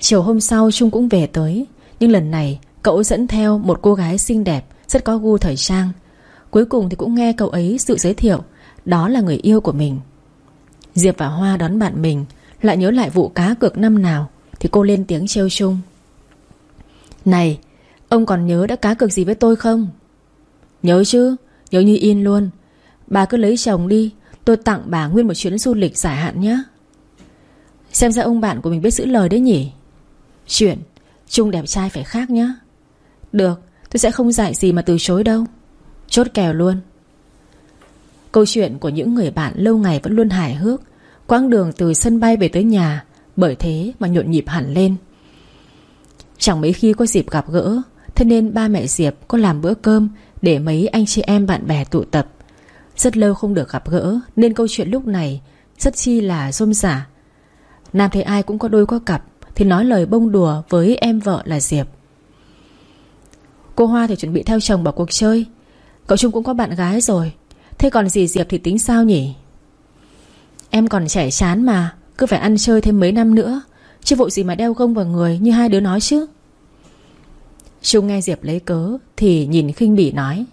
Chiều hôm sau Trung cũng về tới, Nhưng lần này cậu dẫn theo một cô gái xinh đẹp, Rất có gu thời trang Cuối cùng thì cũng nghe cậu ấy tự giới thiệu, Đó là người yêu của mình. Diệp và Hoa đón bạn mình, Lại nhớ lại vụ cá cược năm nào, Thì cô lên tiếng trêu chung Này, Ông còn nhớ đã cá cược gì với tôi không? Nhớ chứ, Nhớ như in luôn. Bà cứ lấy chồng đi, Tôi tặng bà nguyên một chuyến du lịch giải hạn nhé. Xem ra ông bạn của mình biết giữ lời đấy nhỉ? Chuyện, Trung đẹp trai phải khác nhá Được, tôi sẽ không giải gì mà từ chối đâu. Chốt kèo luôn. Câu chuyện của những người bạn lâu ngày vẫn luôn hài hước, Quãng đường từ sân bay về tới nhà, Bởi thế mà nhộn nhịp hẳn lên. Chẳng mấy khi có dịp gặp gỡ, Thế nên ba mẹ Diệp có làm bữa cơm Để mấy anh chị em bạn bè tụ tập. Rất lâu không được gặp gỡ, Nên câu chuyện lúc này Rất chi là rôm rả. Nam thấy ai cũng có đôi có cặp, Thì nói lời bông đùa với em vợ là Diệp. Cô Hoa thì chuẩn bị theo chồng vào cuộc chơi Cậu Trung cũng có bạn gái rồi. Thế còn gì Diệp thì tính sao nhỉ? Em còn trẻ chán mà, Cứ phải ăn chơi thêm mấy năm nữa. Chứ vội gì mà đeo gông vào người Như hai đứa nói chứ. Trung nghe Diệp lấy cớ Thì nhìn khinh bỉ nói.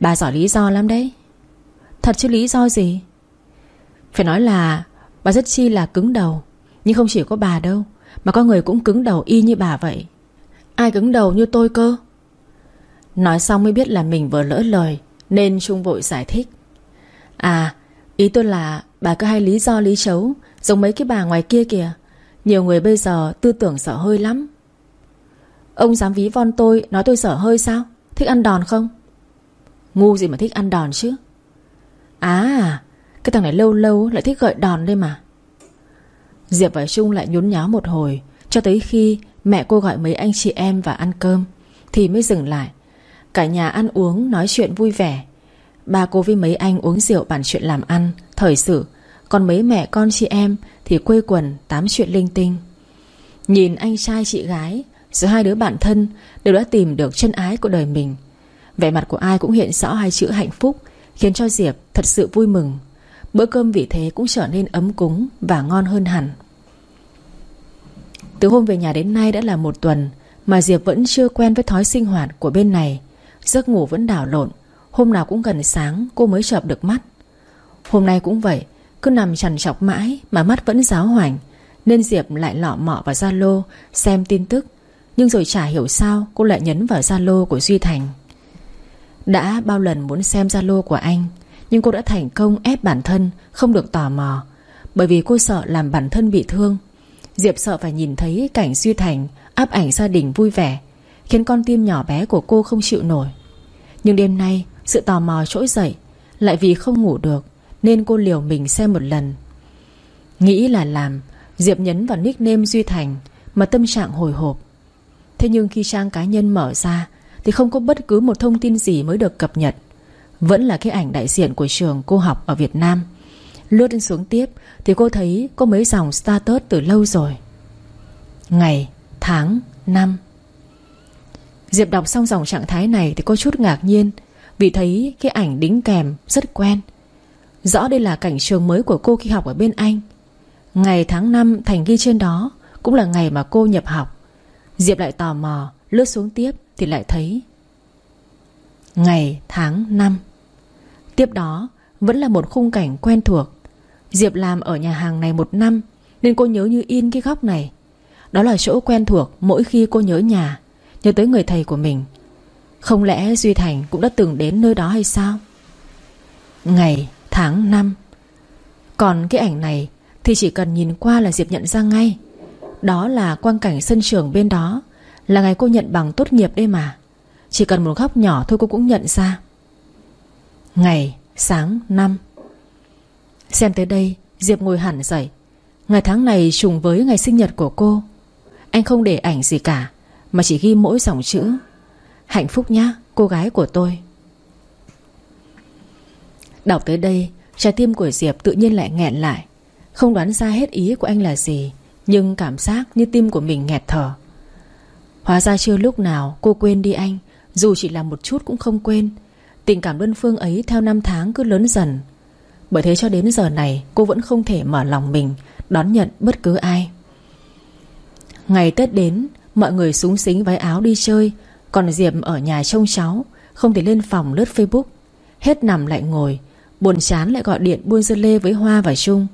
Bà giỏi lý do lắm đấy. Thật chứ lý do gì? Phải nói là Bà rất chi là cứng đầu, Nhưng không chỉ có bà đâu, Mà có người cũng cứng đầu y như bà vậy. Ai cứng đầu như tôi cơ? Nói xong mới biết là mình vừa lỡ lời, Nên Trung vội giải thích. À Ý tôi là bà cứ hay lý do lý chấu, Giống mấy cái bà ngoài kia kìa. Nhiều người bây giờ tư tưởng sợ hơi lắm. Ông dám ví von tôi, Nói tôi sợ hơi sao? Thích ăn đòn không? Ngu gì mà thích ăn đòn chứ? À Cái thằng này lâu lâu lại thích gợi đòn đây mà. Diệp và Trung lại nhún nháo một hồi, Cho tới khi mẹ cô gọi mấy anh chị em và ăn cơm, Thì mới dừng lại. Cả nhà ăn uống, nói chuyện vui vẻ. Ba cô với mấy anh uống rượu bàn chuyện làm ăn, Thời sự. Còn mấy mẹ con chị em Thì quê quần, tám chuyện linh tinh. Nhìn anh trai chị gái, Giữa hai đứa bạn thân Đều đã tìm được chân ái của đời mình. Vẻ mặt của ai cũng hiện rõ hai chữ hạnh phúc, Khiến cho Diệp thật sự vui mừng. Bữa cơm vì thế cũng trở nên ấm cúng Và ngon hơn hẳn. Từ hôm về nhà đến nay đã là một tuần Mà Diệp vẫn chưa quen với thói sinh hoạt của bên này. Giấc ngủ vẫn đảo lộn. Hôm nào cũng gần sáng, cô mới chợp được mắt. Hôm nay cũng vậy, Cứ nằm chằn chọc mãi Mà mắt vẫn giáo hoành. Nên Diệp lại lọ mọ vào Zalo, Xem tin tức. Nhưng rồi chả hiểu sao, cô lại nhấn vào Zalo của Duy Thành. Đã bao lần muốn xem Zalo của anh, Nhưng cô đã thành công ép bản thân Không được tò mò. Bởi vì cô sợ làm bản thân bị thương. Diệp sợ phải nhìn thấy cảnh Duy Thành Áp ảnh gia đình vui vẻ. Khiến con tim nhỏ bé của cô không chịu nổi. Nhưng đêm nay Sự tò mò trỗi dậy Lại vì không ngủ được Nên cô liều mình xem một lần. Nghĩ là làm Diệp nhấn vào nickname Duy Thành Mà tâm trạng hồi hộp. Thế nhưng khi trang cá nhân mở ra Thì không có bất cứ một thông tin gì mới được cập nhật. Vẫn là cái ảnh đại diện của trường cô học ở Việt Nam. Lướt lên xuống tiếp Thì cô thấy có mấy dòng status từ lâu rồi. Ngày, tháng, năm. Diệp đọc xong dòng trạng thái này Thì có chút ngạc nhiên, Vì thấy cái ảnh đính kèm rất quen. Rõ đây là cảnh trường mới của cô khi học ở bên Anh. Ngày tháng 5 Thành ghi trên đó Cũng là ngày mà cô nhập học. Diệp lại tò mò, Lướt xuống tiếp thì lại thấy, Ngày tháng 5 Tiếp đó Vẫn là một khung cảnh quen thuộc. Diệp làm ở nhà hàng này một năm Nên cô nhớ như in cái góc này. Đó là chỗ quen thuộc mỗi khi cô nhớ nhà. Nhớ tới người thầy của mình Không lẽ Duy Thành cũng đã từng đến nơi đó hay sao? Ngày, tháng, năm. Còn cái ảnh này Thì chỉ cần nhìn qua là Diệp nhận ra ngay. Đó là quang cảnh sân trường bên đó Là ngày cô nhận bằng tốt nghiệp đây mà. Chỉ cần một góc nhỏ thôi cô cũng nhận ra. Ngày, sáng, năm. Xem tới đây Diệp ngồi hẳn dậy. Ngày tháng này trùng với ngày sinh nhật của cô. Anh không để ảnh gì cả mà chỉ ghi mỗi dòng chữ, Hạnh phúc nhá, cô gái của tôi. Đọc tới đây, Trái tim của Diệp tự nhiên lại nghẹn lại. Không đoán ra hết ý của anh là gì, Nhưng cảm giác như tim của mình nghẹt thở. Hóa ra chưa lúc nào cô quên đi anh, Dù chỉ là một chút cũng không quên. Tình cảm đơn phương ấy theo năm tháng cứ lớn dần. Bởi thế cho đến giờ này, Cô vẫn không thể mở lòng mình, Đón nhận bất cứ ai. Ngày Tết đến Mọi người súng xính váy áo đi chơi. Còn Diệp ở nhà trông cháu, Không thể lên phòng lướt facebook. Hết nằm lại ngồi, Buồn chán lại gọi điện buôn dưa lê với Hoa và Trung.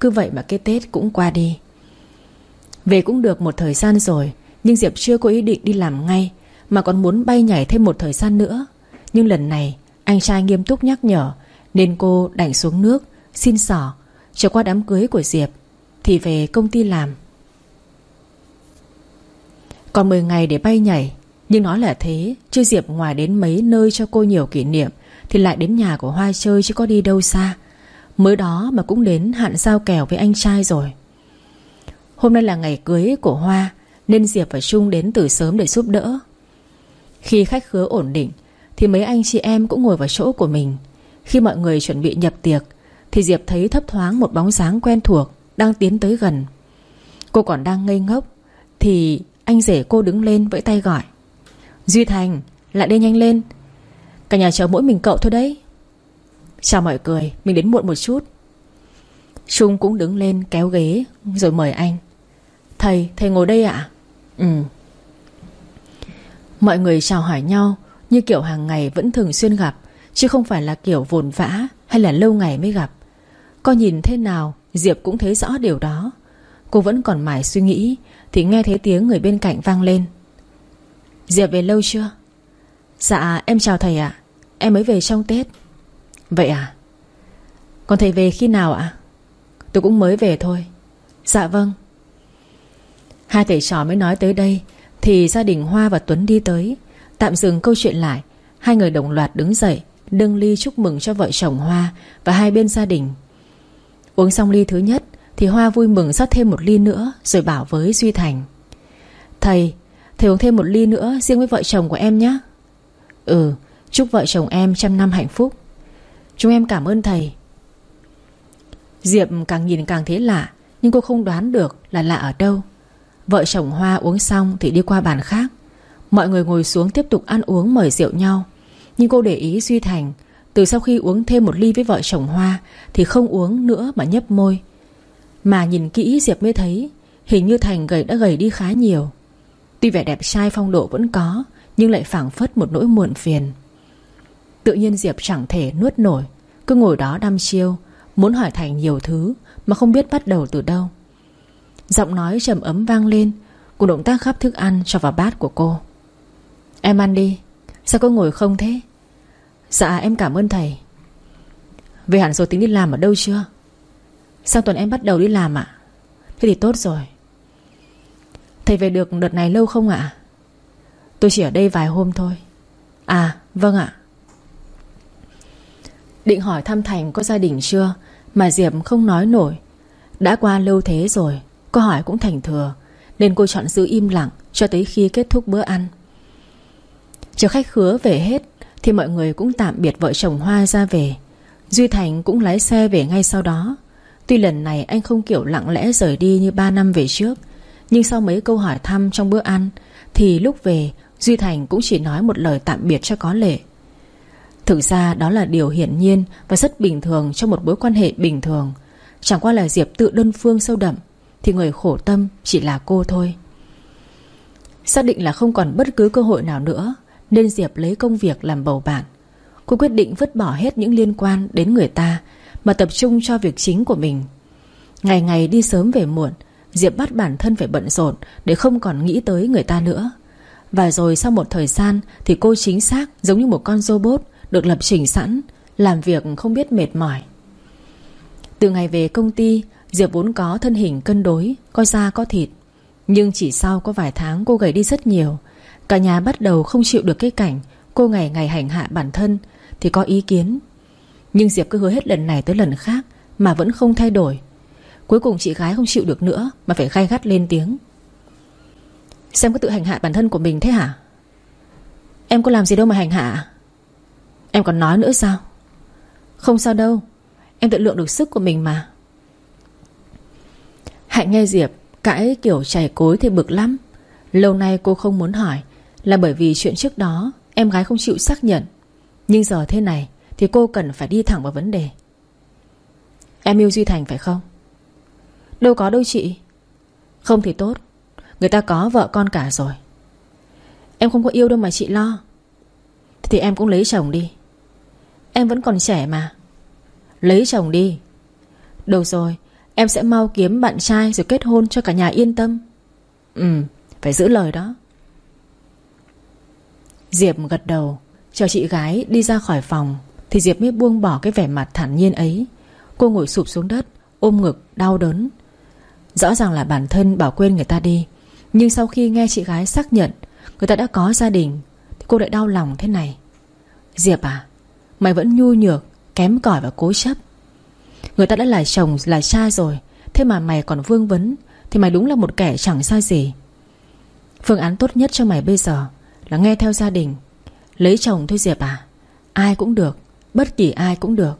Cứ vậy mà cái Tết cũng qua đi. Về cũng được một thời gian rồi, Nhưng Diệp chưa có ý định đi làm ngay, Mà còn muốn bay nhảy thêm một thời gian nữa. Nhưng lần này, Anh trai nghiêm túc nhắc nhở, Nên cô đành xuống nước, Xin sỏ Trở qua đám cưới của Diệp, Thì về công ty làm còn 10 ngày để bay nhảy. Nhưng nói là thế, Chứ Diệp ngoài đến mấy nơi cho cô nhiều kỷ niệm, Thì lại đến nhà của Hoa chơi chứ có đi đâu xa. Mới đó mà cũng đến hạn giao kèo với anh trai rồi. Hôm nay là ngày cưới của Hoa, Nên Diệp và Trung đến từ sớm để giúp đỡ. Khi khách khứa ổn định, Thì mấy anh chị em cũng ngồi vào chỗ của mình. Khi mọi người chuẩn bị nhập tiệc, Thì Diệp thấy thấp thoáng một bóng dáng quen thuộc Đang tiến tới gần. Cô còn đang ngây ngốc, Thì anh rể cô đứng lên vẫy tay gọi. Duy Thành Lại đây nhanh lên. Cả nhà chờ mỗi mình cậu thôi đấy. Chào mọi người Mình đến muộn một chút. Trung cũng đứng lên kéo ghế Rồi mời anh. Thầy, thầy ngồi đây ạ. Ừ. Mọi người chào hỏi nhau Như kiểu hàng ngày vẫn thường xuyên gặp Chứ không phải là kiểu vồn vã Hay là lâu ngày mới gặp. Có nhìn thế nào Diệp cũng thấy rõ điều đó. Cô vẫn còn mải suy nghĩ, Thì nghe thấy tiếng người bên cạnh vang lên. Diệp về lâu chưa? Dạ em chào thầy ạ. Em mới về trong Tết. Vậy à? Còn thầy về khi nào ạ? Tôi cũng mới về thôi. Dạ vâng. Hai thầy trò mới nói tới đây, Thì gia đình Hoa và Tuấn đi tới. Tạm dừng câu chuyện lại. Hai người đồng loạt đứng dậy Đâng ly chúc mừng cho vợ chồng Hoa Và hai bên gia đình. Uống xong ly thứ nhất thì Hoa vui mừng rót thêm một ly nữa Rồi bảo với Duy Thành. Thầy, thầy uống thêm một ly nữa Riêng với vợ chồng của em nhé. Ừ, chúc vợ chồng em trăm năm hạnh phúc. Chúng em cảm ơn thầy. Diệp càng nhìn càng thấy lạ Nhưng cô không đoán được là lạ ở đâu. Vợ chồng Hoa uống xong thì đi qua bàn khác. Mọi người ngồi xuống tiếp tục ăn uống mời rượu nhau. Nhưng cô để ý Duy Thành Từ sau khi uống thêm một ly với vợ chồng Hoa Thì không uống nữa mà nhấp môi. Mà nhìn kỹ Diệp mới thấy, Hình như Thành gầy đã gầy đi khá nhiều. Tuy vẻ đẹp trai phong độ vẫn có, Nhưng lại phảng phất một nỗi muộn phiền. Tự nhiên Diệp chẳng thể nuốt nổi, Cứ ngồi đó đăm chiêu, Muốn hỏi Thành nhiều thứ Mà không biết bắt đầu từ đâu. Giọng nói trầm ấm vang lên Cùng động tác khắp thức ăn cho vào bát của cô. Em ăn đi, Sao cô ngồi không thế? Dạ em cảm ơn thầy. Về hẳn rồi tính đi làm ở đâu chưa? Sang tuần em bắt đầu đi làm ạ. Thế thì tốt rồi. Thầy về được đợt này lâu không ạ? Tôi chỉ ở đây vài hôm thôi. À vâng ạ. Định hỏi thăm Thành có gia đình chưa? Mà Diệp không nói nổi. Đã qua lâu thế rồi Câu hỏi cũng thành thừa. Nên cô chọn giữ im lặng Cho tới khi kết thúc bữa ăn. Chờ khách khứa về hết, Thì mọi người cũng tạm biệt vợ chồng Hoa ra về. Duy Thành cũng lái xe về ngay sau đó. Tuy lần này anh không kiểu lặng lẽ rời đi như 3 năm về trước, Nhưng sau mấy câu hỏi thăm trong bữa ăn, Thì lúc về, Duy Thành cũng chỉ nói một lời tạm biệt cho có lệ. Thực ra đó là điều hiển nhiên Và rất bình thường trong một mối quan hệ bình thường. Chẳng qua là Diệp tự đơn phương sâu đậm, Thì người khổ tâm chỉ là cô thôi. Xác định là không còn bất cứ cơ hội nào nữa, Nên Diệp lấy công việc làm bầu bạn. Cô quyết định vứt bỏ hết những liên quan đến người ta mà tập trung cho việc chính của mình. Ngày ngày đi sớm về muộn, Diệp bắt bản thân phải bận rộn Để không còn nghĩ tới người ta nữa. Và rồi sau một thời gian Thì cô chính xác giống như một con robot Được lập trình sẵn, Làm việc không biết mệt mỏi. Từ ngày về công ty, Diệp vốn có thân hình cân đối, Có da, có thịt. Nhưng chỉ sau có vài tháng cô gầy đi rất nhiều, Cả nhà bắt đầu không chịu được cái cảnh Cô ngày ngày hành hạ bản thân Thì có ý kiến. Nhưng Diệp cứ hứa hết lần này tới lần khác Mà vẫn không thay đổi. Cuối cùng chị gái không chịu được nữa Mà phải gai gắt lên tiếng. Xem có tự hành hạ bản thân của mình thế hả? Em có làm gì đâu mà hành hạ à? Em còn nói nữa sao? Không sao đâu. Em tự lượng được sức của mình mà. Hạnh nghe Diệp Cãi kiểu chảy cối thì bực lắm. Lâu nay cô không muốn hỏi Là bởi vì chuyện trước đó Em gái không chịu xác nhận. Nhưng giờ thế này thì cô cần phải đi thẳng vào vấn đề. Em yêu Duy Thành phải không? Đâu có đâu chị. Không thì tốt. Người ta có vợ con cả rồi. Em không có yêu đâu mà chị lo. Thì em cũng lấy chồng đi. Em vẫn còn trẻ mà. Lấy chồng đi. Đâu rồi, Em sẽ mau kiếm bạn trai rồi kết hôn cho cả nhà yên tâm. Ừ Phải giữ lời đó. Diệp gật đầu Chờ chị gái đi ra khỏi phòng. Thì Diệp mới buông bỏ cái vẻ mặt thản nhiên ấy. Cô ngồi sụp xuống đất, Ôm ngực, đau đớn. Rõ ràng là bản thân bảo quên người ta đi, Nhưng sau khi nghe chị gái xác nhận Người ta đã có gia đình, Thì cô lại đau lòng thế này. Diệp à Mày vẫn nhu nhược, Kém cỏi và cố chấp. Người ta đã là chồng, là cha rồi, Thế mà mày còn vương vấn, Thì mày đúng là một kẻ chẳng sai gì. Phương án tốt nhất cho mày bây giờ Là nghe theo gia đình. Lấy chồng thôi Diệp à Ai cũng được. Bất kỳ ai cũng được.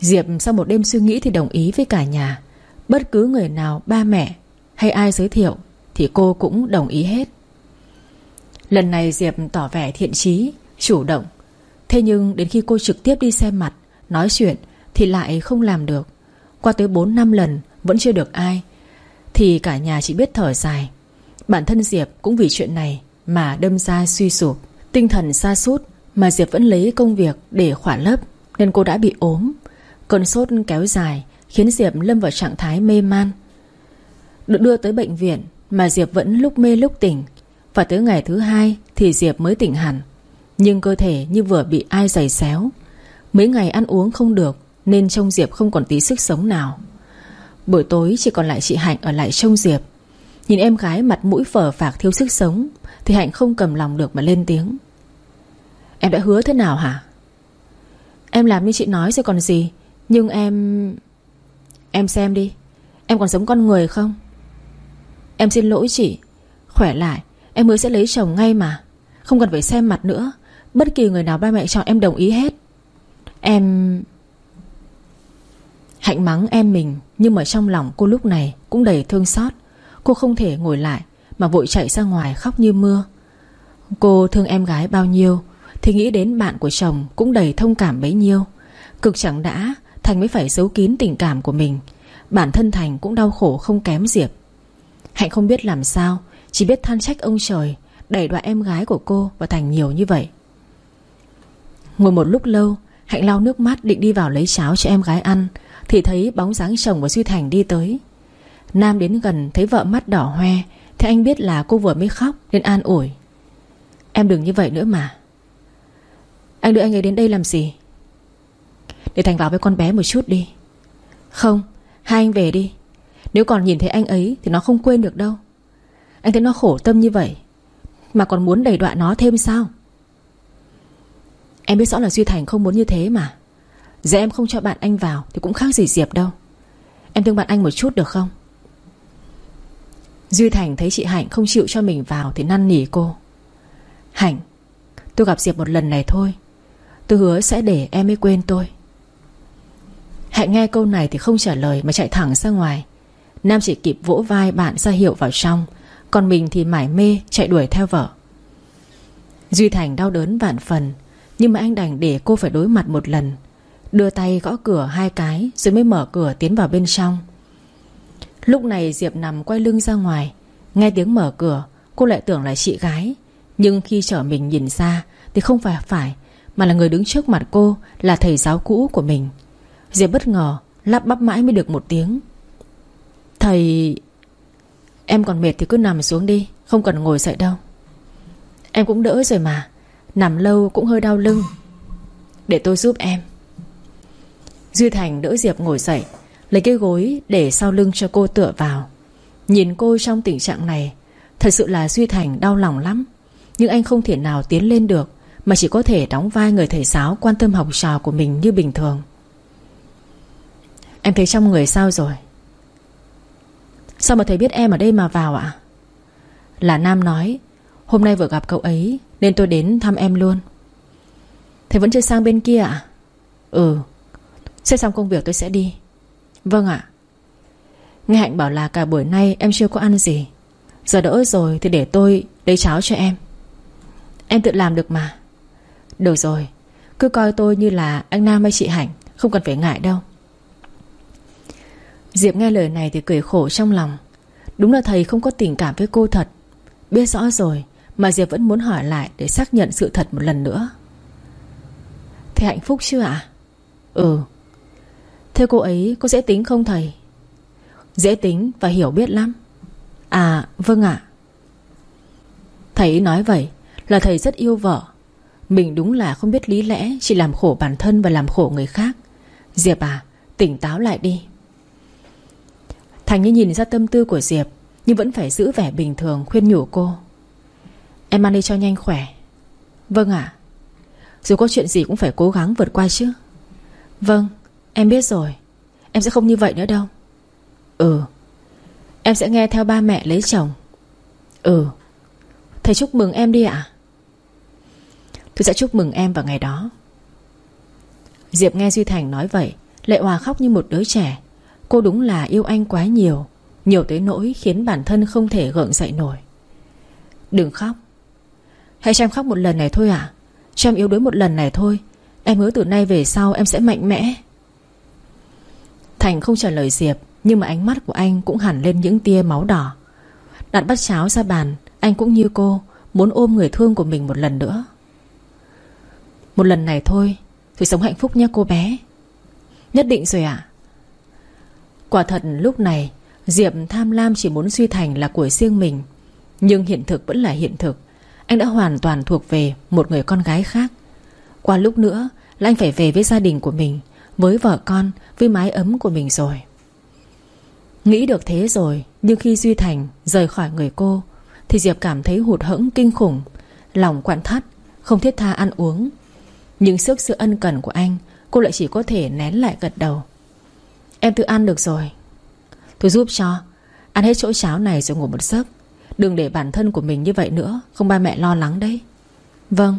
Diệp sau một đêm suy nghĩ thì đồng ý với cả nhà. Bất cứ người nào, Ba mẹ hay ai giới thiệu Thì cô cũng đồng ý hết. Lần này Diệp tỏ vẻ thiện chí, Chủ động. Thế nhưng đến khi cô trực tiếp đi xem mặt, Nói chuyện thì lại không làm được. Qua tới 4 năm lần, Vẫn chưa được ai. Thì cả nhà chỉ biết thở dài. Bản thân Diệp cũng vì chuyện này Mà đâm ra suy sụp. Tinh thần xa sút mà Diệp vẫn lấy công việc để khỏa lấp Nên cô đã bị ốm. Cơn sốt kéo dài, Khiến Diệp lâm vào trạng thái mê man. Được đưa tới bệnh viện, Mà Diệp vẫn lúc mê lúc tỉnh. Và tới ngày thứ hai Thì Diệp mới tỉnh hẳn. Nhưng cơ thể như vừa bị ai giày xéo. Mấy ngày ăn uống không được, Nên trông Diệp không còn tí sức sống nào. Buổi tối chỉ còn lại chị Hạnh ở lại trông Diệp. Nhìn em gái mặt mũi phở phạc thiếu sức sống, Thì Hạnh không cầm lòng được mà lên tiếng. Em đã hứa thế nào hả? Em làm như chị nói rồi còn gì, Nhưng em Em xem đi. Em còn giống con người không? Em xin lỗi chị. Khỏe lại, Em mới sẽ lấy chồng ngay mà. Không cần phải xem mặt nữa. Bất kỳ người nào ba mẹ chọn em đồng ý hết. Em Hạnh mắng em mình, Nhưng mà trong lòng cô lúc này Cũng đầy thương xót. Cô không thể ngồi lại Mà vội chạy ra ngoài khóc như mưa. Cô thương em gái bao nhiêu thì nghĩ đến bạn của chồng Cũng đầy thông cảm bấy nhiêu. Cực chẳng đã, Thành mới phải giấu kín tình cảm của mình. Bản thân Thành cũng đau khổ không kém Diệp. Hạnh không biết làm sao, Chỉ biết than trách ông trời, Đẩy đoạn em gái của cô và Thành nhiều như vậy. Ngồi một lúc lâu, Hạnh lau nước mắt định đi vào lấy cháo cho em gái ăn, Thì thấy bóng dáng chồng của Duy Thành đi tới. Nam đến gần thấy vợ mắt đỏ hoe, Thì anh biết là cô vừa mới khóc Nên an ủi. Em đừng như vậy nữa mà. Anh đưa anh ấy đến đây làm gì? Để Thành vào với con bé một chút đi. Không, Hai anh về đi. Nếu còn nhìn thấy anh ấy thì nó không quên được đâu. Anh thấy nó khổ tâm như vậy, Mà còn muốn đẩy đọa nó thêm sao? Em biết rõ là Duy Thành không muốn như thế mà. Giờ em không cho bạn anh vào Thì cũng khác gì Diệp đâu. Em thương bạn anh một chút được không? Duy Thành thấy chị Hạnh không chịu cho mình vào Thì năn nỉ cô. Hạnh, Tôi gặp Diệp một lần này thôi. Tôi hứa sẽ để em ấy quên tôi. Hạnh nghe câu này thì không trả lời Mà chạy thẳng ra ngoài. Nam chỉ kịp vỗ vai bạn ra hiệu vào trong, Còn mình thì mải mê chạy đuổi theo vợ. Duy Thành đau đớn vạn phần, Nhưng mà anh đành để cô phải đối mặt một lần. Đưa tay gõ cửa hai cái Rồi mới mở cửa tiến vào bên trong. Lúc này Diệp nằm quay lưng ra ngoài, Nghe tiếng mở cửa, Cô lại tưởng là chị gái. Nhưng khi trở mình nhìn ra Thì không phải phải mà là người đứng trước mặt cô Là thầy giáo cũ của mình. Diệp bất ngờ, Lắp bắp mãi mới được một tiếng. Thầy, Em còn mệt thì cứ nằm xuống đi, Không cần ngồi dậy đâu. Em cũng đỡ rồi mà, Nằm lâu cũng hơi đau lưng. Để tôi giúp em. Duy Thành đỡ Diệp ngồi dậy, Lấy cái gối để sau lưng cho cô tựa vào. Nhìn cô trong tình trạng này, Thật sự là Duy Thành đau lòng lắm. Nhưng anh không thể nào tiến lên được. Mà chỉ có thể đóng vai người thầy giáo Quan tâm học trò của mình như bình thường. Em thấy trong người sao rồi? Sao mà thầy biết em ở đây mà vào ạ? Là Nam nói, Hôm nay vừa gặp cậu ấy, Nên tôi đến thăm em luôn. Thầy vẫn chưa sang bên kia ạ? Ừ Xếp xong công việc tôi sẽ đi. Vâng ạ. Nghe Hạnh bảo là cả buổi nay em chưa có ăn gì. Giờ đỡ rồi thì để tôi lấy cháo cho em. Em tự làm được mà. Được rồi, Cứ coi tôi như là anh Nam hay chị Hạnh, Không cần phải ngại đâu. Diệp nghe lời này thì cười khổ trong lòng. Đúng là thầy không có tình cảm với cô thật. Biết rõ rồi, Mà Diệp vẫn muốn hỏi lại để xác nhận sự thật một lần nữa. Thầy hạnh phúc chưa ạ? Ừ. Thế cô ấy có dễ tính không thầy? Dễ tính và hiểu biết lắm. À vâng ạ. Thầy nói vậy Là thầy rất yêu vợ. Mình đúng là không biết lý lẽ Chỉ làm khổ bản thân và làm khổ người khác. Diệp à tỉnh táo lại đi. Thành như nhìn ra tâm tư của Diệp, Nhưng vẫn phải giữ vẻ bình thường khuyên nhủ cô. Em ăn đi cho nhanh khỏe. Vâng ạ. Dù có chuyện gì cũng phải cố gắng vượt qua chứ. Vâng Em biết rồi. Em sẽ không như vậy nữa đâu. Ừ. Em sẽ nghe theo ba mẹ lấy chồng. Ừ. Thầy chúc mừng em đi ạ. Tôi sẽ chúc mừng em vào ngày đó. Diệp nghe Duy Thành nói vậy Lệ Hòa khóc như một đứa trẻ. Cô đúng là yêu anh quá nhiều Nhiều tới nỗi khiến bản thân không thể gượng dậy nổi. Đừng khóc. Hãy cho em khóc một lần này thôi à Cho em yếu đuối một lần này thôi. Em hứa từ nay về sau em sẽ mạnh mẽ. Thành không trả lời Diệp, Nhưng mà ánh mắt của anh cũng hẳn lên những tia máu đỏ. Đặt bát cháo ra bàn, Anh cũng như cô, Muốn ôm người thương của mình một lần nữa. Một lần này thôi rồi sống hạnh phúc nha cô bé. Nhất định rồi ạ. Quả thật lúc này, Diệp tham lam chỉ muốn Duy Thành là của riêng mình, Nhưng hiện thực vẫn là hiện thực. Anh đã hoàn toàn thuộc về Một người con gái khác. Qua lúc nữa là anh phải về với gia đình của mình, Với vợ con, Với mái ấm của mình rồi. Nghĩ được thế rồi, Nhưng khi Duy Thành rời khỏi người cô, Thì Diệp cảm thấy hụt hẫng kinh khủng, Lòng quặn thắt, Không thiết tha ăn uống. Nhưng sức sự ân cần của anh, Cô lại chỉ có thể nén lại gật đầu. Em tự ăn được rồi. Tôi giúp cho, Ăn hết chỗ cháo này rồi ngủ một giấc. Đừng để bản thân của mình như vậy nữa, Không ba mẹ lo lắng đấy. Vâng.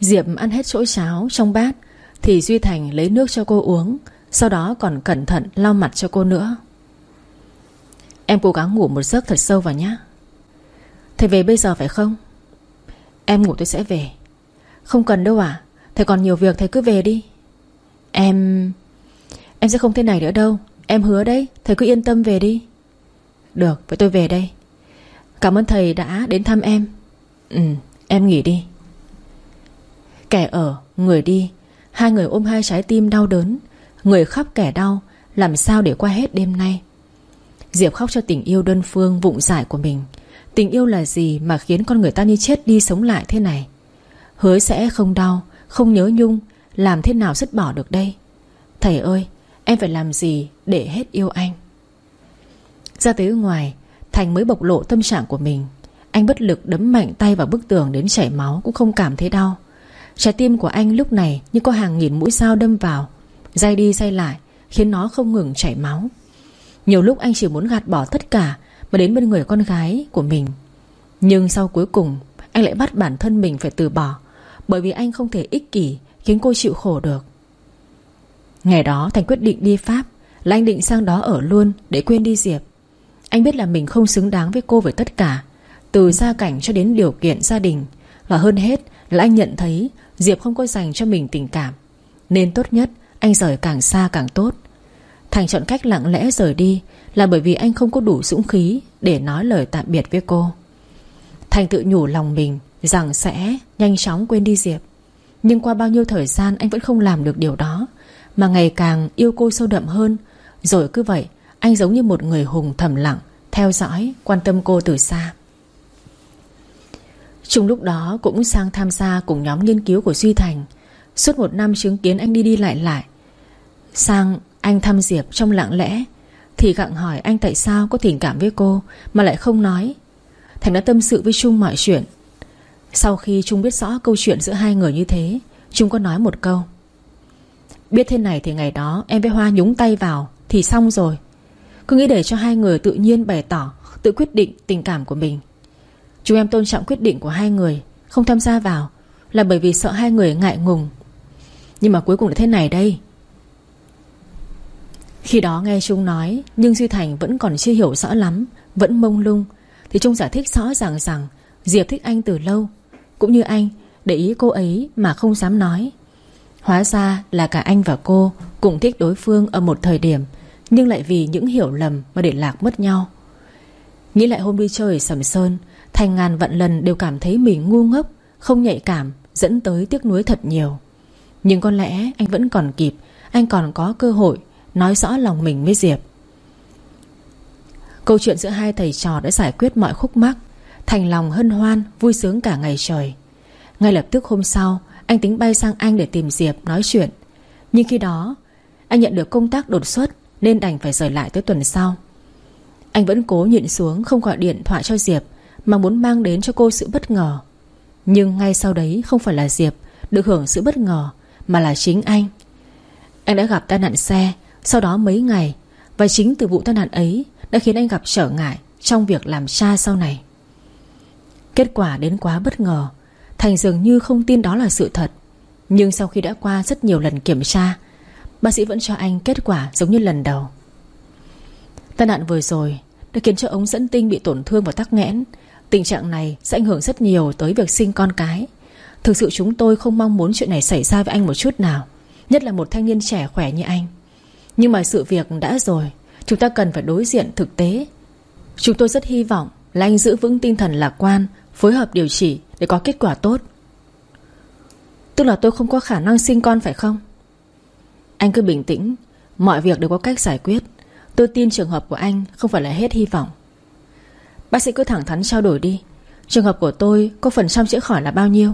Diệp ăn hết chỗ cháo trong bát, Thì Duy Thành lấy nước cho cô uống, Sau đó còn cẩn thận lau mặt cho cô nữa. Em cố gắng ngủ một giấc thật sâu vào nhé Thầy về bây giờ phải không? Em ngủ tôi sẽ về. Không cần đâu à Thầy còn nhiều việc thầy cứ về đi. Em Em sẽ không thế này nữa đâu. Em hứa đấy, Thầy cứ yên tâm về đi. Được, vậy tôi về đây. Cảm ơn thầy đã đến thăm em. Ừ em nghỉ đi. Kẻ ở, người đi. Hai người ôm hai trái tim đau đớn. Người khóc kẻ đau, Làm sao để qua hết đêm nay? Diệp khóc cho tình yêu đơn phương vụng dại của mình. Tình yêu là gì mà khiến con người ta như chết đi sống lại thế này? Hứa sẽ không đau, Không nhớ nhung, Làm thế nào dứt bỏ được đây? Thầy ơi, Em phải làm gì để hết yêu anh? Ra tới ngoài, Thành mới bộc lộ tâm trạng của mình. Anh bất lực đấm mạnh tay vào bức tường Đến chảy máu cũng không cảm thấy đau. Trái tim của anh lúc này Như có hàng nghìn mũi dao đâm vào. Day đi day lại, Khiến nó không ngừng chảy máu. Nhiều lúc anh chỉ muốn gạt bỏ tất cả Mà đến bên người con gái của mình. Nhưng sau cuối cùng, Anh lại bắt bản thân mình phải từ bỏ. Bởi vì anh không thể ích kỷ, Khiến cô chịu khổ được. Ngày đó, Thành quyết định đi Pháp, Là anh định sang đó ở luôn để quên đi Diệp. Anh biết là mình không xứng đáng với cô với tất cả, Từ gia cảnh cho đến điều kiện gia đình. Và hơn hết là anh nhận thấy Diệp không có dành cho mình tình cảm, Nên tốt nhất anh rời càng xa càng tốt. Thành chọn cách lặng lẽ rời đi Là bởi vì anh không có đủ dũng khí Để nói lời tạm biệt với cô. Thành tự nhủ lòng mình Rằng sẽ nhanh chóng quên đi Diệp. Nhưng qua bao nhiêu thời gian Anh vẫn không làm được điều đó Mà ngày càng yêu cô sâu đậm hơn. Rồi cứ vậy Anh giống như một người hùng thầm lặng Theo dõi, quan tâm cô từ xa. Trung lúc đó cũng sang tham gia cùng nhóm nghiên cứu của Duy Thành. Suốt một năm chứng kiến anh đi đi lại lại. Sang anh thăm Diệp trong lặng lẽ Thì gặng hỏi anh tại sao có tình cảm với cô Mà lại không nói. Thành đã tâm sự với Trung mọi chuyện sau khi Trung biết rõ câu chuyện giữa hai người như thế, Trung có nói một câu. Biết thế này thì ngày đó Em với Hoa nhúng tay vào Thì xong rồi. Cứ nghĩ để cho hai người tự nhiên bày tỏ, Tự quyết định tình cảm của mình. Chúng em tôn trọng quyết định của hai người, Không tham gia vào, Là bởi vì sợ hai người ngại ngùng. Nhưng mà cuối cùng là thế này đây. Khi đó nghe Trung nói, Nhưng Duy Thành vẫn còn chưa hiểu rõ lắm, Vẫn mông lung, Thì Trung giải thích rõ ràng rằng Diệp thích anh từ lâu cũng như anh, để ý cô ấy mà không dám nói. Hóa ra là cả anh và cô Cùng thích đối phương ở một thời điểm, Nhưng lại vì những hiểu lầm Mà để lạc mất nhau. Nghĩ lại hôm đi chơi ở Sầm Sơn, Thành ngàn vạn lần đều cảm thấy mình ngu ngốc, Không nhạy cảm, Dẫn tới tiếc nuối thật nhiều. Nhưng có lẽ anh vẫn còn kịp, Anh còn có cơ hội Nói rõ lòng mình với Diệp. Câu chuyện giữa hai thầy trò đã giải quyết mọi khúc mắc. Thành lòng hân hoan, Vui sướng cả ngày trời. Ngay lập tức hôm sau, Anh tính bay sang Anh để tìm Diệp nói chuyện. Nhưng khi đó, Anh nhận được công tác đột xuất Nên đành phải rời lại tới tuần sau. Anh vẫn cố nhịn xuống không gọi điện thoại cho Diệp mà muốn mang đến cho cô sự bất ngờ. Nhưng ngay sau đấy không phải là Diệp Được hưởng sự bất ngờ Mà là chính anh. Anh đã gặp tai nạn xe Sau đó mấy ngày Và chính từ vụ tai nạn ấy Đã khiến anh gặp trở ngại Trong việc làm cha sau này. Kết quả đến quá bất ngờ. Thành dường như không tin đó là sự thật. Nhưng sau khi đã qua rất nhiều lần kiểm tra, Bác sĩ vẫn cho anh kết quả giống như lần đầu. Tai nạn vừa rồi Đã khiến cho ống dẫn tinh bị tổn thương và tắc nghẽn. Tình trạng này sẽ ảnh hưởng rất nhiều tới việc sinh con cái. Thực sự chúng tôi không mong muốn chuyện này xảy ra với anh một chút nào, Nhất là một thanh niên trẻ khỏe như anh. Nhưng mà sự việc đã rồi, Chúng ta cần phải đối diện thực tế. Chúng tôi rất hy vọng là anh giữ vững tinh thần lạc quan Phối hợp điều trị để có kết quả tốt. Tức là tôi không có khả năng sinh con phải không? Anh cứ bình tĩnh, Mọi việc đều có cách giải quyết. Tôi tin trường hợp của anh không phải là hết hy vọng. Bác sĩ cứ thẳng thắn trao đổi đi, Trường hợp của tôi có phần trăm chữa khỏi là bao nhiêu?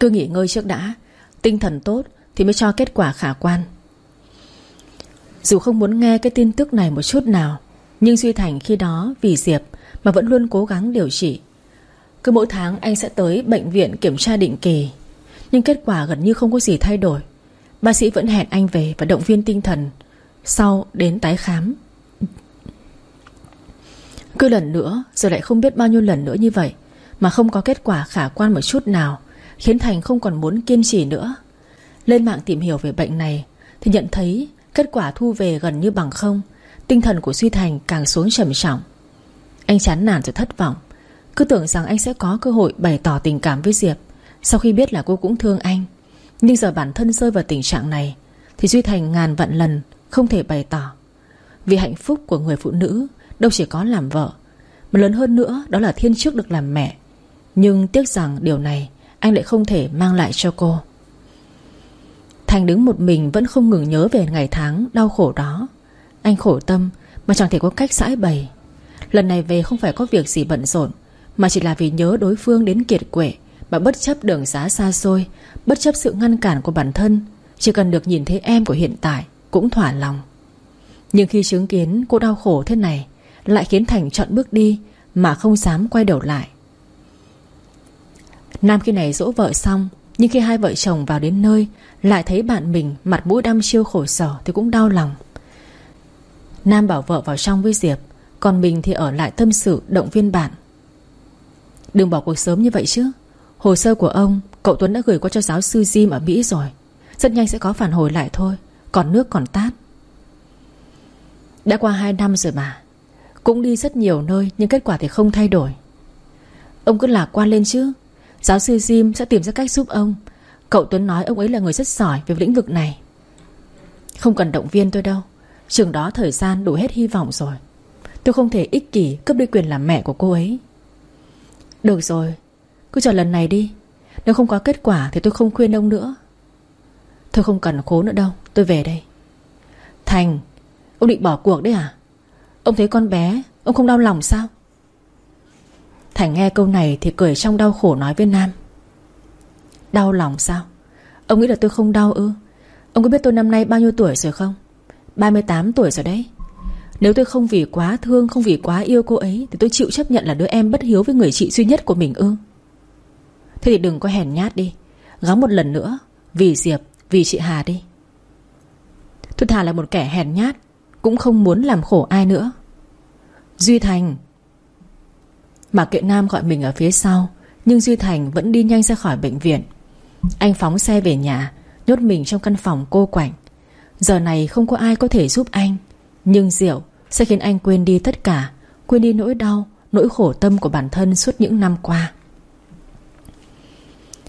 Cứ nghỉ ngơi trước đã, Tinh thần tốt Thì mới cho kết quả khả quan. Dù không muốn nghe cái tin tức này một chút nào nhưng Duy Thành khi đó vì Diệp Mà vẫn luôn cố gắng điều trị. Cứ mỗi tháng anh sẽ tới bệnh viện kiểm tra định kỳ, Nhưng kết quả gần như không có gì thay đổi. Bác sĩ vẫn hẹn anh về và động viên tinh thần, Sau đến tái khám. Cứ lần nữa, Rồi lại không biết bao nhiêu lần nữa như vậy, Mà không có kết quả khả quan một chút nào, Khiến Thành không còn muốn kiên trì nữa. Lên mạng tìm hiểu về bệnh này, Thì nhận thấy kết quả thu về gần như bằng không. Tinh thần của Duy Thành càng xuống trầm trọng. Anh chán nản rồi thất vọng. Cứ tưởng rằng anh sẽ có cơ hội bày tỏ tình cảm với Diệp. Sau khi biết là cô cũng thương anh, Nhưng giờ bản thân rơi vào tình trạng này, Thì Duy Thành ngàn vạn lần Không thể bày tỏ. Vì hạnh phúc của người phụ nữ, Đâu chỉ có làm vợ, Mà lớn hơn nữa đó là thiên chức được làm mẹ. Nhưng tiếc rằng điều này Anh lại không thể mang lại cho cô. Thành đứng một mình Vẫn không ngừng nhớ về ngày tháng đau khổ đó. Anh khổ tâm, Mà chẳng thể có cách giải bày. Lần này về không phải có việc gì bận rộn, Mà chỉ là vì nhớ đối phương đến kiệt quệ, Mà bất chấp đường xá xa xôi, Bất chấp sự ngăn cản của bản thân, Chỉ cần được nhìn thấy em của hiện tại Cũng thỏa lòng. Nhưng khi chứng kiến cô đau khổ thế này, lại khiến Thành chọn bước đi Mà không dám quay đầu lại. Nam khi này dỗ vợ xong, Nhưng khi hai vợ chồng vào đến nơi, Lại thấy bạn mình mặt mũi đăm chiêu khổ sở Thì cũng đau lòng. Nam bảo vợ vào trong với Diệp, Còn mình thì ở lại tâm sự, động viên bạn. Đừng bỏ cuộc sớm như vậy chứ. Hồ sơ của ông, Cậu Tuấn đã gửi qua cho giáo sư Jim ở Mỹ rồi. Rất nhanh sẽ có phản hồi lại thôi, Còn nước còn tát. Đã qua 2 năm rồi mà. Cũng đi rất nhiều nơi, Nhưng kết quả thì không thay đổi. Ông cứ lạc quan lên chứ. Giáo sư Jim sẽ tìm ra cách giúp ông. Cậu Tuấn nói ông ấy là người rất giỏi về lĩnh vực này. Không cần động viên tôi đâu. Trường đó thời gian đủ hết hy vọng rồi. Tôi không thể ích kỷ cướp đi quyền làm mẹ của cô ấy. Được rồi, Cứ chờ lần này đi. Nếu không có kết quả thì tôi không khuyên ông nữa. Thôi không cần khố nữa đâu, Tôi về đây. Thành, Ông định bỏ cuộc đấy à? Ông thấy con bé, Ông không đau lòng sao? Thành nghe câu này thì cười trong đau khổ nói với Nam. Đau lòng sao? Ông nghĩ là tôi không đau ư? Ông có biết tôi năm nay bao nhiêu tuổi rồi không? 38 tuổi rồi đấy. Nếu tôi không vì quá thương Không vì quá yêu cô ấy Thì tôi chịu chấp nhận là đứa em bất hiếu với người chị duy nhất của mình ư? Thế thì đừng có hèn nhát đi. Gắng một lần nữa Vì Diệp, vì chị Hà đi. Tôi thà là một kẻ hèn nhát cũng không muốn làm khổ ai nữa. Duy Thành. Mà kệ Nam gọi mình ở phía sau Nhưng Duy Thành vẫn đi nhanh ra khỏi bệnh viện. Anh phóng xe về nhà Nhốt mình trong căn phòng cô quạnh. Giờ này không có ai có thể giúp anh. Nhưng rượu sẽ khiến anh quên đi tất cả, Quên đi nỗi đau, Nỗi khổ tâm của bản thân suốt những năm qua.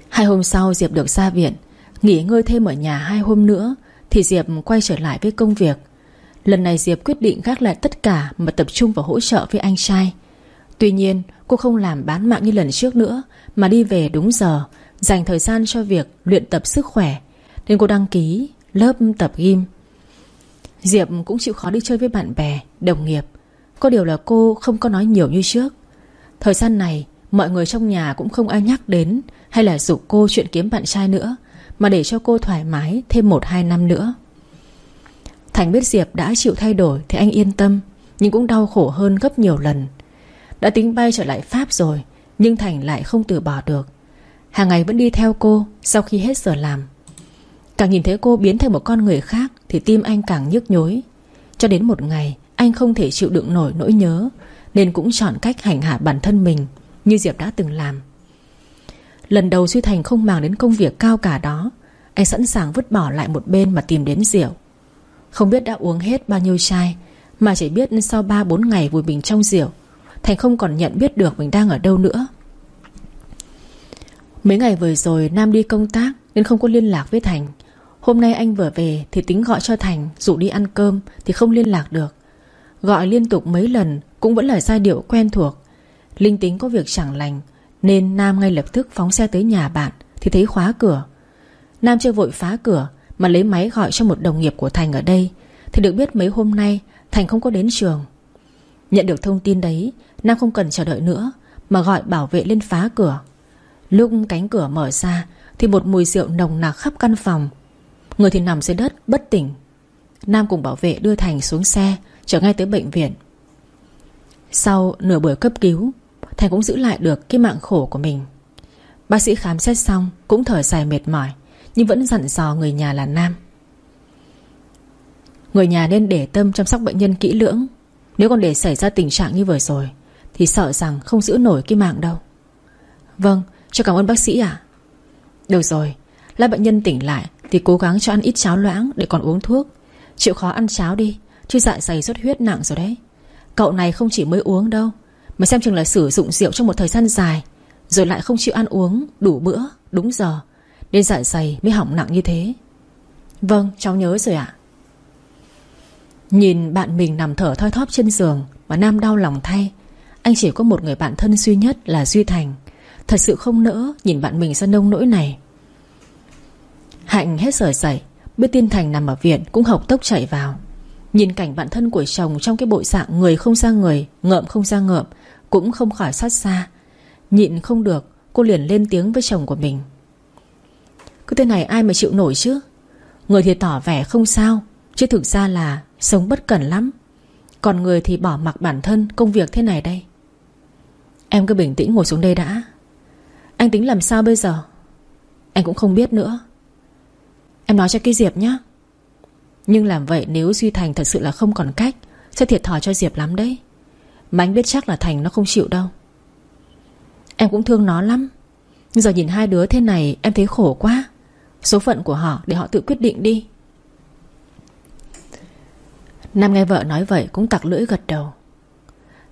Hai hôm sau Diệp được ra viện, Nghỉ ngơi thêm ở nhà hai hôm nữa, Thì Diệp quay trở lại với công việc. Lần này Diệp quyết định gác lại tất cả Mà tập trung vào hỗ trợ với anh trai. Tuy nhiên, cô không làm bán mạng như lần trước nữa, Mà đi về đúng giờ, Dành thời gian cho việc luyện tập sức khỏe, Nên cô đăng ký lớp tập gym. Diệp cũng chịu khó đi chơi với bạn bè, Đồng nghiệp. Có điều là cô không có nói nhiều như trước. Thời gian này, Mọi người trong nhà cũng không ai nhắc đến Hay là dục cô chuyện kiếm bạn trai nữa, Mà để cho cô thoải mái thêm 1-2 năm nữa. Thành biết Diệp đã chịu thay đổi Thì anh yên tâm, Nhưng cũng đau khổ hơn gấp nhiều lần. Đã tính bay trở lại Pháp rồi, Nhưng Thành lại không từ bỏ được. Hàng ngày vẫn đi theo cô Sau khi hết giờ làm. Càng nhìn thấy cô biến thành một con người khác Thì tim anh càng nhức nhối. Cho đến một ngày, anh không thể chịu đựng nổi nỗi nhớ, Nên cũng chọn cách hành hạ bản thân mình, Như Diệp đã từng làm. Lần đầu Duy Thành không màng đến công việc cao cả đó, Anh sẵn sàng vứt bỏ lại một bên mà tìm đến rượu. Không biết đã uống hết bao nhiêu chai, Mà chỉ biết sau 3-4 ngày vùi mình trong rượu, Thành không còn nhận biết được mình đang ở đâu nữa. Mấy ngày vừa rồi Nam đi công tác Nên không có liên lạc với Thành. Hôm nay anh vừa về thì tính gọi cho Thành, Rủ đi ăn cơm thì không liên lạc được. Gọi liên tục mấy lần Cũng vẫn là giai điệu quen thuộc. Linh tính có việc chẳng lành, Nên Nam ngay lập tức phóng xe tới nhà bạn Thì thấy khóa cửa. Nam chưa vội phá cửa Mà lấy máy gọi cho một đồng nghiệp của Thành ở đây, Thì được biết mấy hôm nay Thành không có đến trường. Nhận được thông tin đấy, Nam không cần chờ đợi nữa Mà gọi bảo vệ lên phá cửa. Lúc cánh cửa mở ra Thì một mùi rượu nồng nặc khắp căn phòng Người thì nằm dưới đất, bất tỉnh. Nam cùng bảo vệ đưa Thành xuống xe Trở ngay tới bệnh viện. Sau nửa buổi cấp cứu, Thành cũng giữ lại được cái mạng khổ của mình. Bác sĩ khám xét xong, Cũng thở dài mệt mỏi, Nhưng vẫn dặn dò người nhà là Nam. Người nhà nên để tâm chăm sóc bệnh nhân kỹ lưỡng. Nếu còn để xảy ra tình trạng như vừa rồi, Thì sợ rằng không giữ nổi cái mạng đâu. Vâng Cho cảm ơn bác sĩ ạ. Được rồi là bệnh nhân tỉnh lại thì cố gắng cho ăn ít cháo loãng để còn uống thuốc. Chịu khó ăn cháo đi Chứ dạ dày xuất huyết nặng rồi đấy. Cậu này không chỉ mới uống đâu Mà xem chừng là sử dụng rượu trong một thời gian dài Rồi lại không chịu ăn uống Đủ bữa, đúng giờ Nên dạ dày mới hỏng nặng như thế. Vâng, cháu nhớ rồi ạ. Nhìn bạn mình nằm thở thoi thóp trên giường Mà Nam đau lòng thay Anh chỉ có một người bạn thân duy nhất là Duy Thành. Thật sự không nỡ Nhìn bạn mình ra nông nỗi này. Hạnh hết sở dậy, Biết tin Thành nằm ở viện, Cũng học tốc chạy vào. Nhìn cảnh bạn thân của chồng Trong cái bộ dạng người không ra người, Ngợm không ra ngợm, Cũng không khỏi sát xa. Nhịn không được, Cô liền lên tiếng với chồng của mình. Cứ thế này ai mà chịu nổi chứ? Người thì tỏ vẻ không sao, Chứ thực ra là sống bất cẩn lắm. Còn người thì bỏ mặc bản thân Công việc thế này đây. Em cứ bình tĩnh ngồi xuống đây đã. Anh tính làm sao bây giờ? Anh cũng không biết nữa. Em nói cho cái Diệp nhé Nhưng làm vậy nếu Duy Thành thật sự là không còn cách Sẽ thiệt thòi cho Diệp lắm đấy. Mà anh biết chắc là Thành nó không chịu đâu. Em cũng thương nó lắm. Nhưng giờ nhìn hai đứa thế này Em thấy khổ quá. Số phận của họ để họ tự quyết định đi. Nam nghe vợ nói vậy cũng tặc lưỡi gật đầu.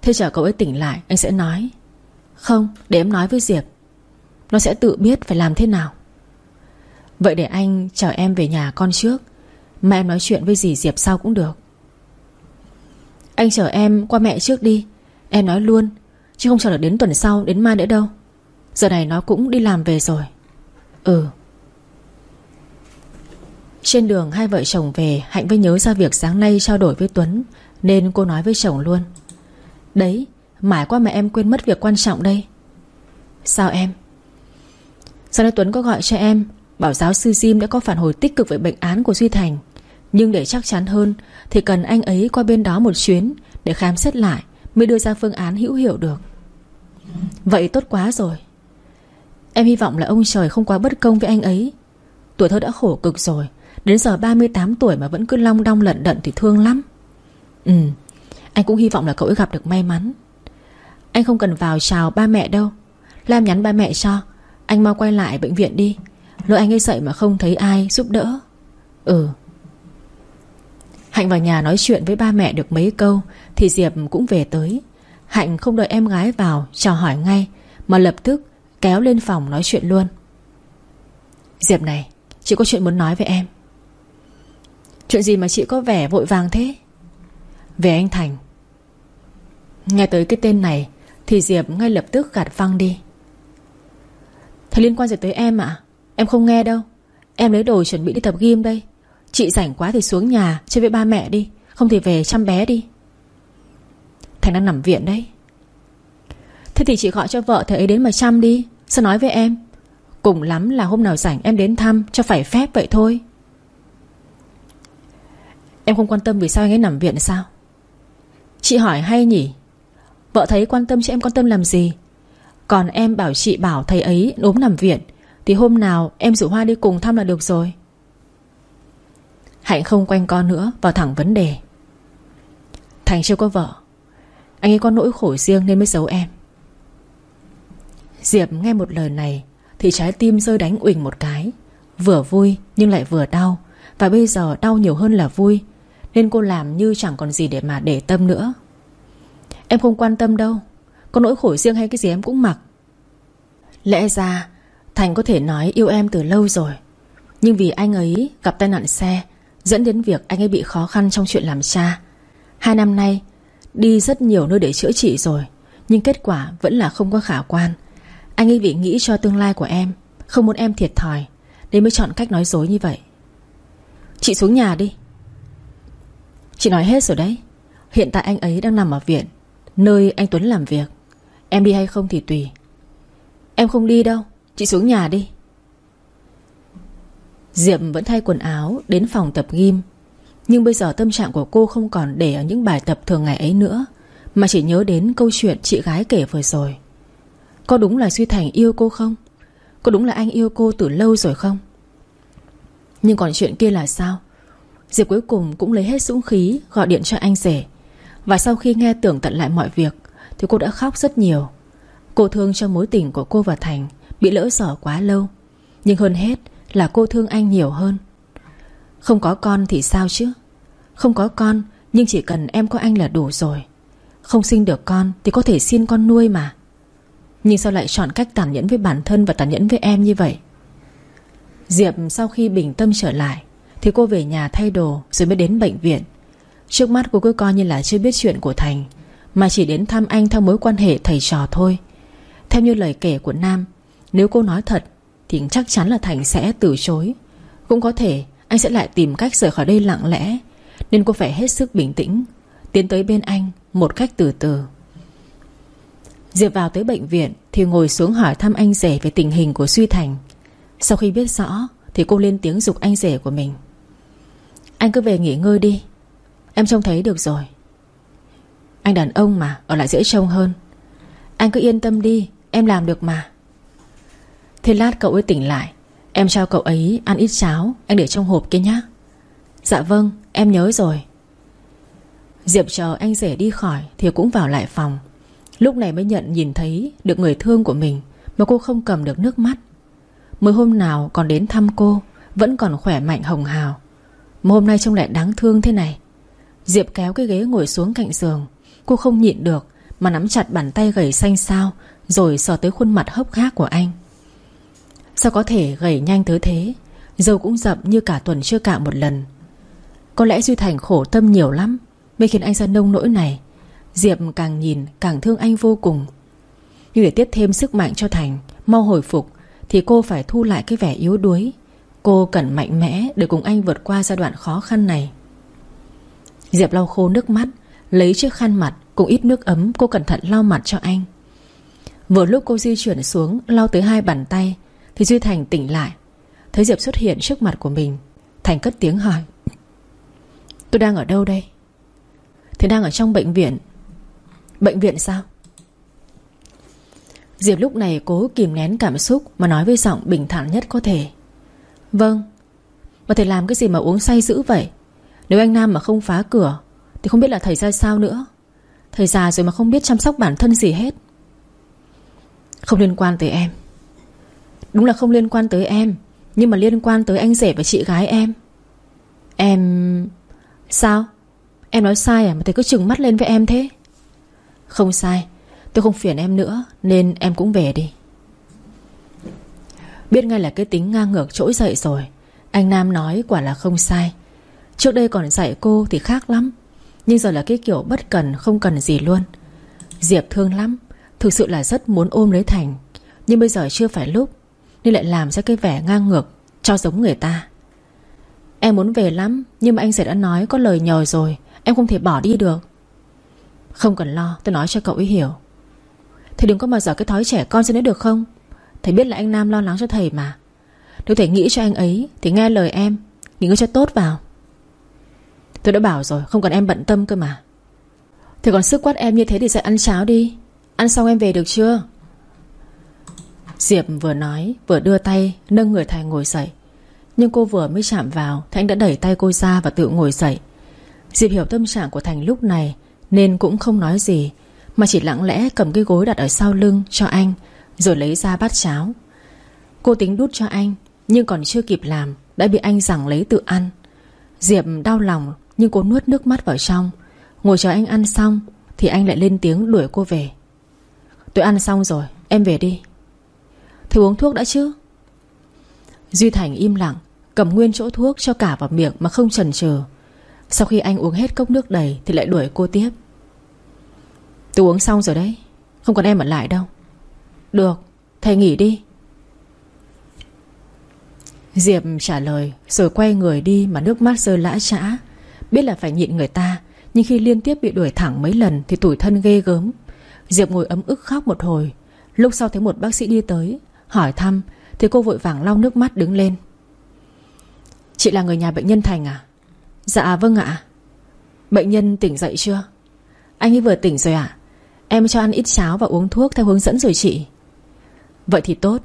Thế chờ cậu ấy tỉnh lại Anh sẽ nói Không để em nói với Diệp. Nó sẽ tự biết phải làm thế nào Vậy để anh chở em về nhà con trước. Mà em nói chuyện với dì Diệp sau cũng được. Anh chở em qua mẹ trước đi. Em nói luôn, Chứ không chờ được đến tuần sau, đến mai nữa đâu. Giờ này nó cũng đi làm về rồi. Ừ. Trên đường hai vợ chồng về, Hạnh với nhớ ra việc sáng nay trao đổi với Tuấn, Nên cô nói với chồng luôn. Đấy, Mãi qua mẹ em quên mất việc quan trọng đây. Sao em? Sao nay Tuấn có gọi cho em? Bảo giáo sư Jim đã có phản hồi tích cực về bệnh án của Duy Thành. Nhưng để chắc chắn hơn, Thì cần anh ấy qua bên đó một chuyến Để khám xét lại Mới đưa ra phương án hữu hiệu được. Vậy tốt quá rồi. Em hy vọng là ông trời không quá bất công với anh ấy. Tuổi thơ đã khổ cực rồi, Đến giờ 38 tuổi mà vẫn cứ long đong lận đận thì thương lắm. Ừ Anh cũng hy vọng là cậu ấy gặp được may mắn. Anh không cần vào chào ba mẹ đâu. Lam nhắn ba mẹ cho, Anh mau quay lại bệnh viện đi. Lỡ anh ấy dậy mà không thấy ai giúp đỡ. Ừ. Hạnh vào nhà nói chuyện với ba mẹ được mấy câu, Thì Diệp cũng về tới. Hạnh không đợi em gái vào, chào hỏi ngay, Mà lập tức kéo lên phòng nói chuyện luôn. Diệp này, Chị có chuyện muốn nói với em. Chuyện gì mà chị có vẻ vội vàng thế? Về anh Thành. Nghe tới cái tên này, Thì Diệp ngay lập tức gạt văng đi. Thế liên quan gì tới em ạ? Em không nghe đâu. Em lấy đồ chuẩn bị đi tập gym đây. Chị rảnh quá thì xuống nhà, chơi với ba mẹ đi. Không thì về chăm bé đi. Thành đang nằm viện đấy. Thế thì chị gọi cho vợ thầy ấy đến mà chăm đi. Sao nói với em? Cùng lắm là hôm nào rảnh em đến thăm, Cho phải phép vậy thôi. Em không quan tâm vì sao anh ấy nằm viện sao? Chị hỏi hay nhỉ? Vợ thấy quan tâm chứ em quan tâm làm gì? Còn em bảo chị bảo thầy ấy ốm nằm viện thì hôm nào em rủ Hoa đi cùng thăm là được rồi. Hạnh không quanh con nữa, Vào thẳng vấn đề. Thành chưa có vợ. Anh ấy có nỗi khổ riêng nên mới giấu em. Diệp nghe một lời này Thì trái tim rơi đánh uỳnh một cái. Vừa vui nhưng lại vừa đau. Và bây giờ đau nhiều hơn là vui, Nên cô làm như chẳng còn gì để mà để tâm nữa. Em không quan tâm đâu. Có nỗi khổ riêng hay cái gì em cũng mặc. Lẽ ra Thành có thể nói yêu em từ lâu rồi. Nhưng vì anh ấy gặp tai nạn xe, Dẫn đến việc anh ấy bị khó khăn trong chuyện làm cha. Hai năm nay, Đi rất nhiều nơi để chữa trị rồi, Nhưng kết quả vẫn là không có khả quan. Anh ấy vì nghĩ cho tương lai của em, Không muốn em thiệt thòi, Nên mới chọn cách nói dối như vậy. Chị xuống nhà đi. Chị nói hết rồi đấy. Hiện tại anh ấy đang nằm ở viện, Nơi anh Tuấn làm việc. Em đi hay không thì tùy. Em không đi đâu. Chị xuống nhà đi Diệp vẫn thay quần áo Đến phòng tập gym, Nhưng bây giờ tâm trạng của cô không còn để ở những bài tập thường ngày ấy nữa, Mà chỉ nhớ đến câu chuyện chị gái kể vừa rồi Có đúng là Duy Thành yêu cô không? Có đúng là anh yêu cô từ lâu rồi không? Nhưng còn chuyện kia là sao? Diệp cuối cùng cũng lấy hết dũng khí Gọi điện cho anh rể, Và sau khi nghe tưởng tận lại mọi việc Thì cô đã khóc rất nhiều Cô thương cho mối tình của cô và Thành Bị lỡ dở quá lâu. Nhưng hơn hết là cô thương anh nhiều hơn. Không có con thì sao chứ? Không có con, Nhưng chỉ cần em có anh là đủ rồi. Không sinh được con thì có thể xin con nuôi mà. Nhưng sao lại chọn cách tàn nhẫn với bản thân Và tàn nhẫn với em như vậy? Diệp sau khi bình tâm trở lại, Thì cô về nhà thay đồ Rồi mới đến bệnh viện. Trước mắt cô cứ coi như là chưa biết chuyện của Thành, Mà chỉ đến thăm anh theo mối quan hệ thầy trò thôi. Theo như lời kể của Nam nếu cô nói thật, Thì chắc chắn là Thành sẽ từ chối. Cũng có thể, anh sẽ lại tìm cách rời khỏi đây lặng lẽ, Nên cô phải hết sức bình tĩnh, Tiến tới bên anh Một cách từ từ. Diệp vào tới bệnh viện Thì ngồi xuống hỏi thăm anh rể về tình hình của Suy Thành. Sau khi biết rõ, Thì cô lên tiếng dục anh rể của mình. Anh cứ về nghỉ ngơi đi, Em trông thấy được rồi. Anh đàn ông mà, Ở lại dễ trông hơn. Anh cứ yên tâm đi, Em làm được mà. Thế lát cậu ấy tỉnh lại. Em cho cậu ấy ăn ít cháo, Anh để trong hộp kia nhé Dạ vâng em nhớ rồi. Diệp chờ anh rể đi khỏi Thì cũng vào lại phòng. Lúc này mới nhận nhìn thấy được người thương của mình Mà cô không cầm được nước mắt. Mới hôm nào còn đến thăm cô, Vẫn còn khỏe mạnh hồng hào. Mà hôm nay trông lại đáng thương thế này. Diệp kéo cái ghế ngồi xuống cạnh giường. Cô không nhịn được Mà nắm chặt bàn tay gầy xanh xao Rồi sờ tới khuôn mặt hốc hác của anh. Sao có thể gầy nhanh tới thế? Dâu cũng dậm như cả tuần chưa cạo một lần. Có lẽ Duy Thành khổ tâm nhiều lắm Mới khiến anh ra nông nỗi này. Diệp càng nhìn càng thương anh vô cùng. Nhưng để tiếp thêm sức mạnh cho Thành, Mau hồi phục, Thì cô phải thu lại cái vẻ yếu đuối. Cô cần mạnh mẽ để cùng anh vượt qua giai đoạn khó khăn này. Diệp lau khô nước mắt, Lấy chiếc khăn mặt cùng ít nước ấm Cô cẩn thận lau mặt cho anh. Vừa lúc cô di chuyển xuống, Lau tới hai bàn tay thì Duy Thành tỉnh lại. Thấy Diệp xuất hiện trước mặt của mình, Thành cất tiếng hỏi. Tôi đang ở đâu đây? Thì đang ở trong bệnh viện. Bệnh viện sao? Diệp lúc này cố kìm nén cảm xúc Mà nói với giọng bình thản nhất có thể. Vâng Mà thầy làm cái gì mà uống say dữ vậy? Nếu anh Nam mà không phá cửa, Thì không biết là thầy ra sao nữa. Thầy già rồi mà không biết chăm sóc bản thân gì hết. Không liên quan tới em. Đúng là không liên quan tới em, Nhưng mà liên quan tới anh rể và chị gái em. Em... Sao? Em nói sai à? Mà thầy cứ trừng mắt lên với em thế. Không sai, Tôi không phiền em nữa, Nên em cũng về đi. Biết ngay là cái tính ngang ngược trỗi dậy rồi. Anh Nam nói quả là không sai. Trước đây còn dạy cô thì khác lắm, Nhưng giờ là cái kiểu bất cần, Không cần gì luôn. Diệp thương lắm, Thực sự là rất muốn ôm lấy Thành, Nhưng bây giờ chưa phải lúc. Nên lại làm ra cái vẻ ngang ngược, Cho giống người ta. Em muốn về lắm, Nhưng mà anh sẽ đã nói có lời nhờ rồi, Em không thể bỏ đi được. Không cần lo, tôi nói cho cậu ấy hiểu. Thầy đừng có mà dở cái thói trẻ con ra nữa được không? Thầy biết là anh Nam lo lắng cho thầy mà. Nếu thầy nghĩ cho anh ấy, Thì nghe lời em, Nghỉ ngơi cho tốt vào. Tôi đã bảo rồi, không cần em bận tâm cơ mà. Thầy còn sức quát em như thế thì dậy ăn cháo đi. Ăn xong em về được chưa? Diệp vừa nói, Vừa đưa tay nâng người Thành ngồi dậy. Nhưng cô vừa mới chạm vào Thành đã đẩy tay cô ra và tự ngồi dậy. Diệp hiểu tâm trạng của Thành lúc này, Nên cũng không nói gì, Mà chỉ lặng lẽ cầm cái gối đặt ở sau lưng cho anh, Rồi lấy ra bát cháo. Cô tính đút cho anh, Nhưng còn chưa kịp làm, Đã bị anh rằng lấy tự ăn. Diệp đau lòng, Nhưng cô nuốt nước mắt vào trong. Ngồi chờ anh ăn xong, Thì anh lại lên tiếng đuổi cô về. Tôi ăn xong rồi, Em về đi. Thì uống thuốc đã chứ? Duy Thành im lặng, Cầm nguyên chỗ thuốc cho cả vào miệng mà không chần chừ. Sau khi anh uống hết cốc nước đầy Thì lại đuổi cô tiếp. Tôi uống xong rồi đấy, Không còn em ở lại đâu. Được, Thầy nghỉ đi. Diệp trả lời, Rồi quay người đi mà nước mắt rơi lã trã Biết là phải nhịn người ta, Nhưng khi liên tiếp bị đuổi thẳng mấy lần Thì tủi thân ghê gớm. Diệp ngồi ấm ức khóc một hồi. Lúc sau thấy một bác sĩ đi tới Hỏi thăm, Thì cô vội vàng lau nước mắt đứng lên. Chị là người nhà bệnh nhân Thành à? Dạ vâng ạ. Bệnh nhân tỉnh dậy chưa? Anh ấy vừa tỉnh rồi ạ. Em cho ăn ít cháo và uống thuốc theo hướng dẫn rồi chị. Vậy thì tốt.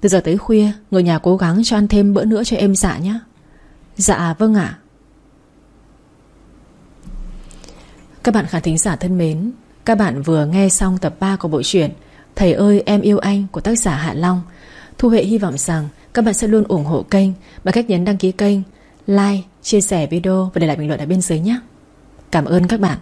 Từ giờ tới khuya, Người nhà cố gắng cho ăn thêm bữa nữa cho em dạ nhé. Dạ vâng ạ. Các bạn khán thính giả thân mến, Các bạn vừa nghe xong tập 3 của bộ truyện Thầy ơi em yêu anh của tác giả Hạ Long Thu Huệ hy vọng rằng các bạn sẽ luôn ủng hộ kênh bằng cách nhấn đăng ký kênh, like, chia sẻ video và để lại bình luận ở bên dưới nhé. Cảm ơn các bạn.